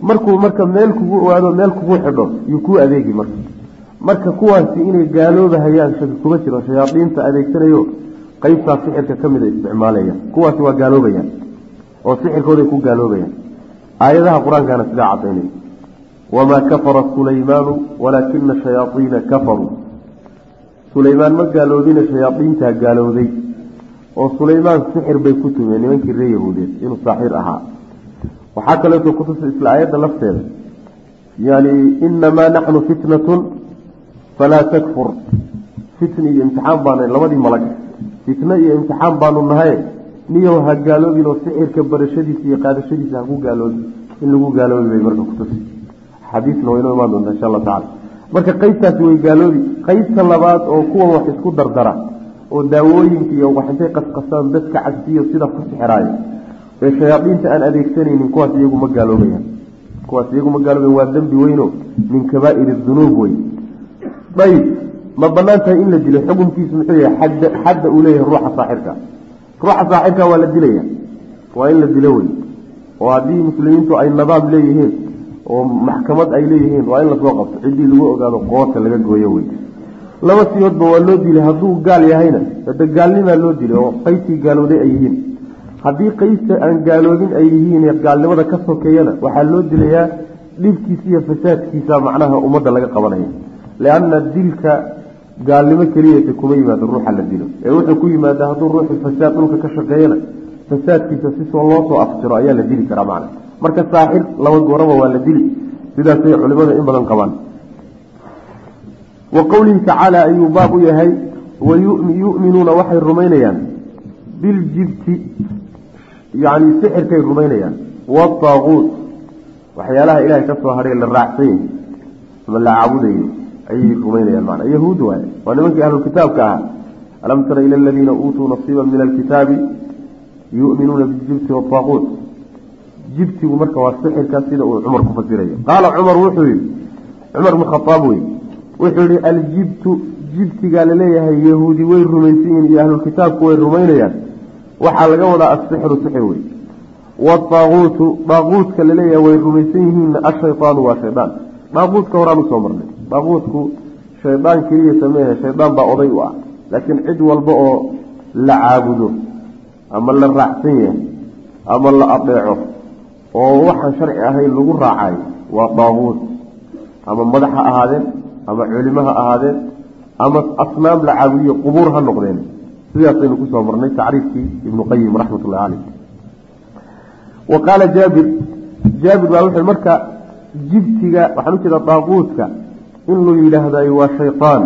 markuu marka meel kugu owaado meel kugu xidho yuu kuu adeegi marka. Marka kuwaasi inay gaaloobahayaan kuma jiro shayaadiinta adeegsanayo qeybtaa sixirka ka mida isticmaalayaan. Kuwaasi waa gaaloobayaan oo sixirkooday ku gaaloobayaan. Aayadaha qur'aankaana sidaa cadaynay wamaa kafara sulaymaanu walaakina shayaaiina kafaruu sulaymaan ma gaaloobina shayaadiintaa gaalowday oo sulaymaan sixir bay ku tumeen nimankii ree yahuudeed inuu saaxir ahaa waxaa kaleeto kutusa isla aayadda lafteeda. Yani inamaa naxnu fitnatun falaa takfur. Fitni iyo imtixaan baana labadii malag fitno iyo imtixaan baanu nahay. Niyow ha gaaloobin oo sixirka barashadiisa iyo qaadashadiisa haku gaaloobi in lagu gaaloobi bay marka kutusi xadiisna waynoo imaan doontaa insha allah tacala marka qeybtaasi way gaaloobi. Qeybta labaad oo kuwan wax isku dardara oo daawooyinka iyo wax intay qasqasaan dadka cabsiyo sida ku sixiraayo ee shayaadiinta aan adeegsanaynin kuwaas iyagu ma gaaloobayaan. Kuwaas iyagu ma gaaloobayan waa dembi weyno min kabaa'ir dunuub wey. Ayb ma bannaan tahay in la dilo xukunkiisu muxuu yahay xad xadda uu leeyahay ruuxa saaxirka. Ruuxa saaxirka waa la dilaya. Waa in la dilo wey. Oo haddii muslimiintu ay nidaam leeyihiin oo maxkamad ay leeyihiin waa in la soo qabto. Ciddii lagu ogaado qoota laga gooyo wey. Laba siyoodba waa loo dilay hadduu gaal yahayna hade gaalnimaa loo dilay oo qaybtii gaalooday ay yihiin haddii qaybta aan gaaloobin ay yihiin gaalnimada ka sokeeyana waxaa loo dilayaa dhibkiisa iyo fasaadkiisa macnaha ummadda laga qabanaya. Lianna dilka gaalnimo keliyata kuma yimaado ruuxa la dilo. Ee wuxuu ku yimaada hadduu ruuxu fasaad dhulka ka shaqeeyana fasaadkiisa loo soo afjiro ayaa la dili karaa macna. Marka saaxir laba gooraba waa la dili sidaasay culimada in badan qabaan. Wa qowlihi tacaala ayuu baab u yahay wayuminuuna waxay rumaynayaan biljibti yani sixirkay rumaynayaan. Wataaguut waxyaalaha ilahay ka soo hadhay la raacsan ama la caabudayo ayay rumaynayaan mana yahuud waay. Waa nimankii ahlulkitaabka ahaa. Alam tara ila aladiina uutuu nasiiba min alkitaabi yuminuuna biljibti wataaguut jibtigu marka waa sixirka sida uu cumar ku fasirayo qaala cumar wuxuu yihi cumar bn khaaab wey wuxuu yihi aljibtu jibtigaa la leeyahay yahuudi way rumaysan yihiin iyo ahlulkitaabku way rumaynayaan waxaa laga wadaa asixru sixir wey wataaguutu daaguutka la leeyahay way rumaysan yihiin ashaydaanu waa shaydaan. Daaguutka horaan u soo marnay. Daaguutku shaydaan keliya sameehe shaydaan baa oday u ah. Laakiin cid walba oo la caabudo ama la raacsan yahay ama la adeeco oo waxaan sharci ahayn lagu raacayo waa daaguut ama madax ha ahaadeen ama culimo ha ahaadeen ama asnaam la caabudiyo qubuur ha noqdeen sidaasaynu ku soo marnay tacriifkii ibnu qayim raxmatullahi caleyh wa qaala jaabir jaabir baa wuxuu marka jibtiga waxaan u jeeda daaquudka in lu yidhaahday waa shayطaan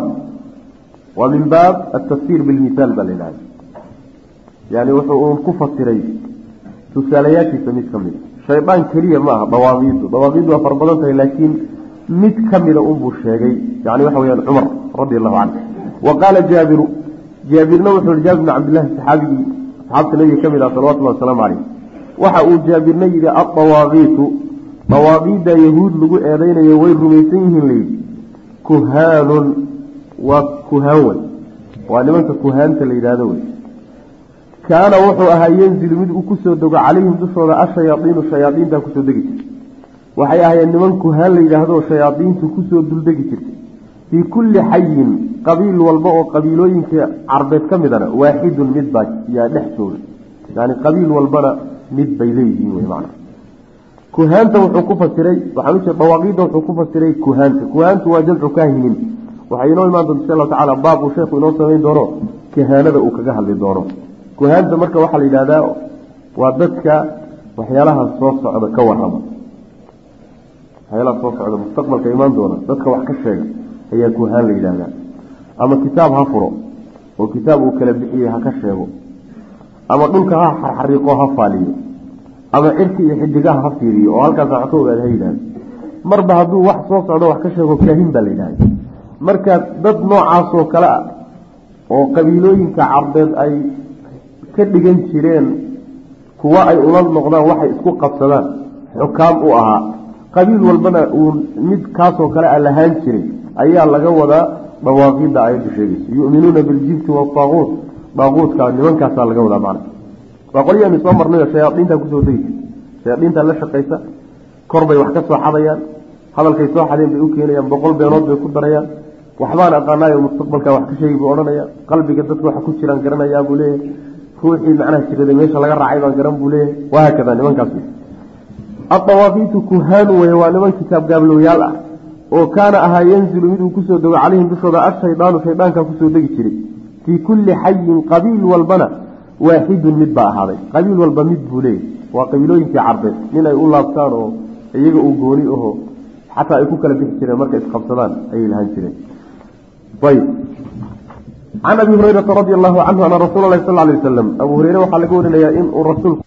waa min baab atafsiir bilmithaal baa la yidhahda yani wuxuu uun ku fasiray tusaalayaashiisa mid ka mida shaydaan keliya ma aha dawaaqiidu dawaaqiidu waa fara badan tahay laakiin mid ka mida unbuu sheegay. Yani waxa weyaan cumar radi allahu canhu wa qaala jaabiru jaabirna wuxuu yihi jaabir bn cabdillahi saxaabigii asxaabta nabiga ka mid ah salawatullahi wasalaamu caleyh waxa uu jaabirna yidhi adawaaqiitu dawaaqiidda yahuud lagu eedeynayo way rumaysan yihiin layidhi kuhaanun waa kuhaan wey waa nimanka kuhaanta la yidhahdo wey kaana wuxuu ahaa yanzilu mid uu ku soo dego calayhim dushooda ashayaaiinu shayaaiintaa ku soo degi jirtay. Waxay ahaayeen niman kuhaan la yidhaahdo shayaadiintu ku soo duldegi jirtay fii kulli xayin qabiil walba oo qabiilooyinka carbeed ka midana waaxidun mid baa yaa dhex jooga yani qabiil walbana mid bay leeyihiin wey macna kuhaanta wuxuu ku fasiray waxaan u jeeda wuxuu ku fasiray kuhaanta kuhaantu waa jamcu kaahinin waxay inoo imaan doonta insha allahu tacala baab uu sheekhu inoo samayn doono kahaanada uu kaga hadli doono kuhaanta marka waxaa la yidhahdaa waa dadka waxyaalaha soo socda ka warrama waxyaalaha soo socda mustaqbalka imaan doona dadka wax ka sheega ayaa kuhaan la yidhahdaa. Ama kitaab ha furo oo kitaab uu kala bixiyey ha ka sheego. Ama dhulka ha xarxariiqo ha faaliyo. Ama cirki iyo xidigaha ha fiiriyo oo halkaas wax ogaada ha yidhahda marba hadduu wax soo socdo wax ka sheego kaahin baa la yidhahda marka dad noocaasoo kale ah oo qabiilooyinka carbeed ay ka dhigan jireen kuwa ay ula noqdaan waxay isku qabsadaan xukaam u ahaa qabiil walbana uu mid kaasoo kale a lahaan jiray ayaa laga wadaa dawaaqiidda ayaddu sheegaysa. Yu'minuuna biljibti waaaquut daaquudka nimankaasaa laga wadaa macna. Waa qolyaani soo marnayo shayaadiinta ku soo degi shayaadiinta la shaqaysa kor wax ka soo xadayaan hadalkay soo xadeen bay u keenayaan boqol beenood bay ku darayaan. Waxbaan aqaanaayo mustaqbalka wax ka sheegi buu odhanaya qalbiga dadka waxa ku jiraan garanayaa buu leeyahay. Ruuxii macnaha jirada meesha laga raacay baan garan buu leeyahay. Wahaakada nimankaas adawaaqiitu kuhaanu weye waa niman kitaab gaablowyaal ah oo kaana ahaa yanzilu mid uu ku soo dego calayhim dushooda ashaydaanu shaydaanka ku soo degi jiray. Fii kulli xayin qabiil walbana waaxidun mid baa ahaaday. Qabiil walba mid buu leeyahy waa qabiilooyinkii carbeed nin ay u laabtaan oo iyaga uu gooni aho xataa ay ku kala bixi jireen markay isqabsadaan ayay lahaan jireen. Ayb can abi hurayrata radi allahu canhu ana rasuula lahi sal lay wasalam abu hureyre waxaa laga warinayaa inuu rasuulku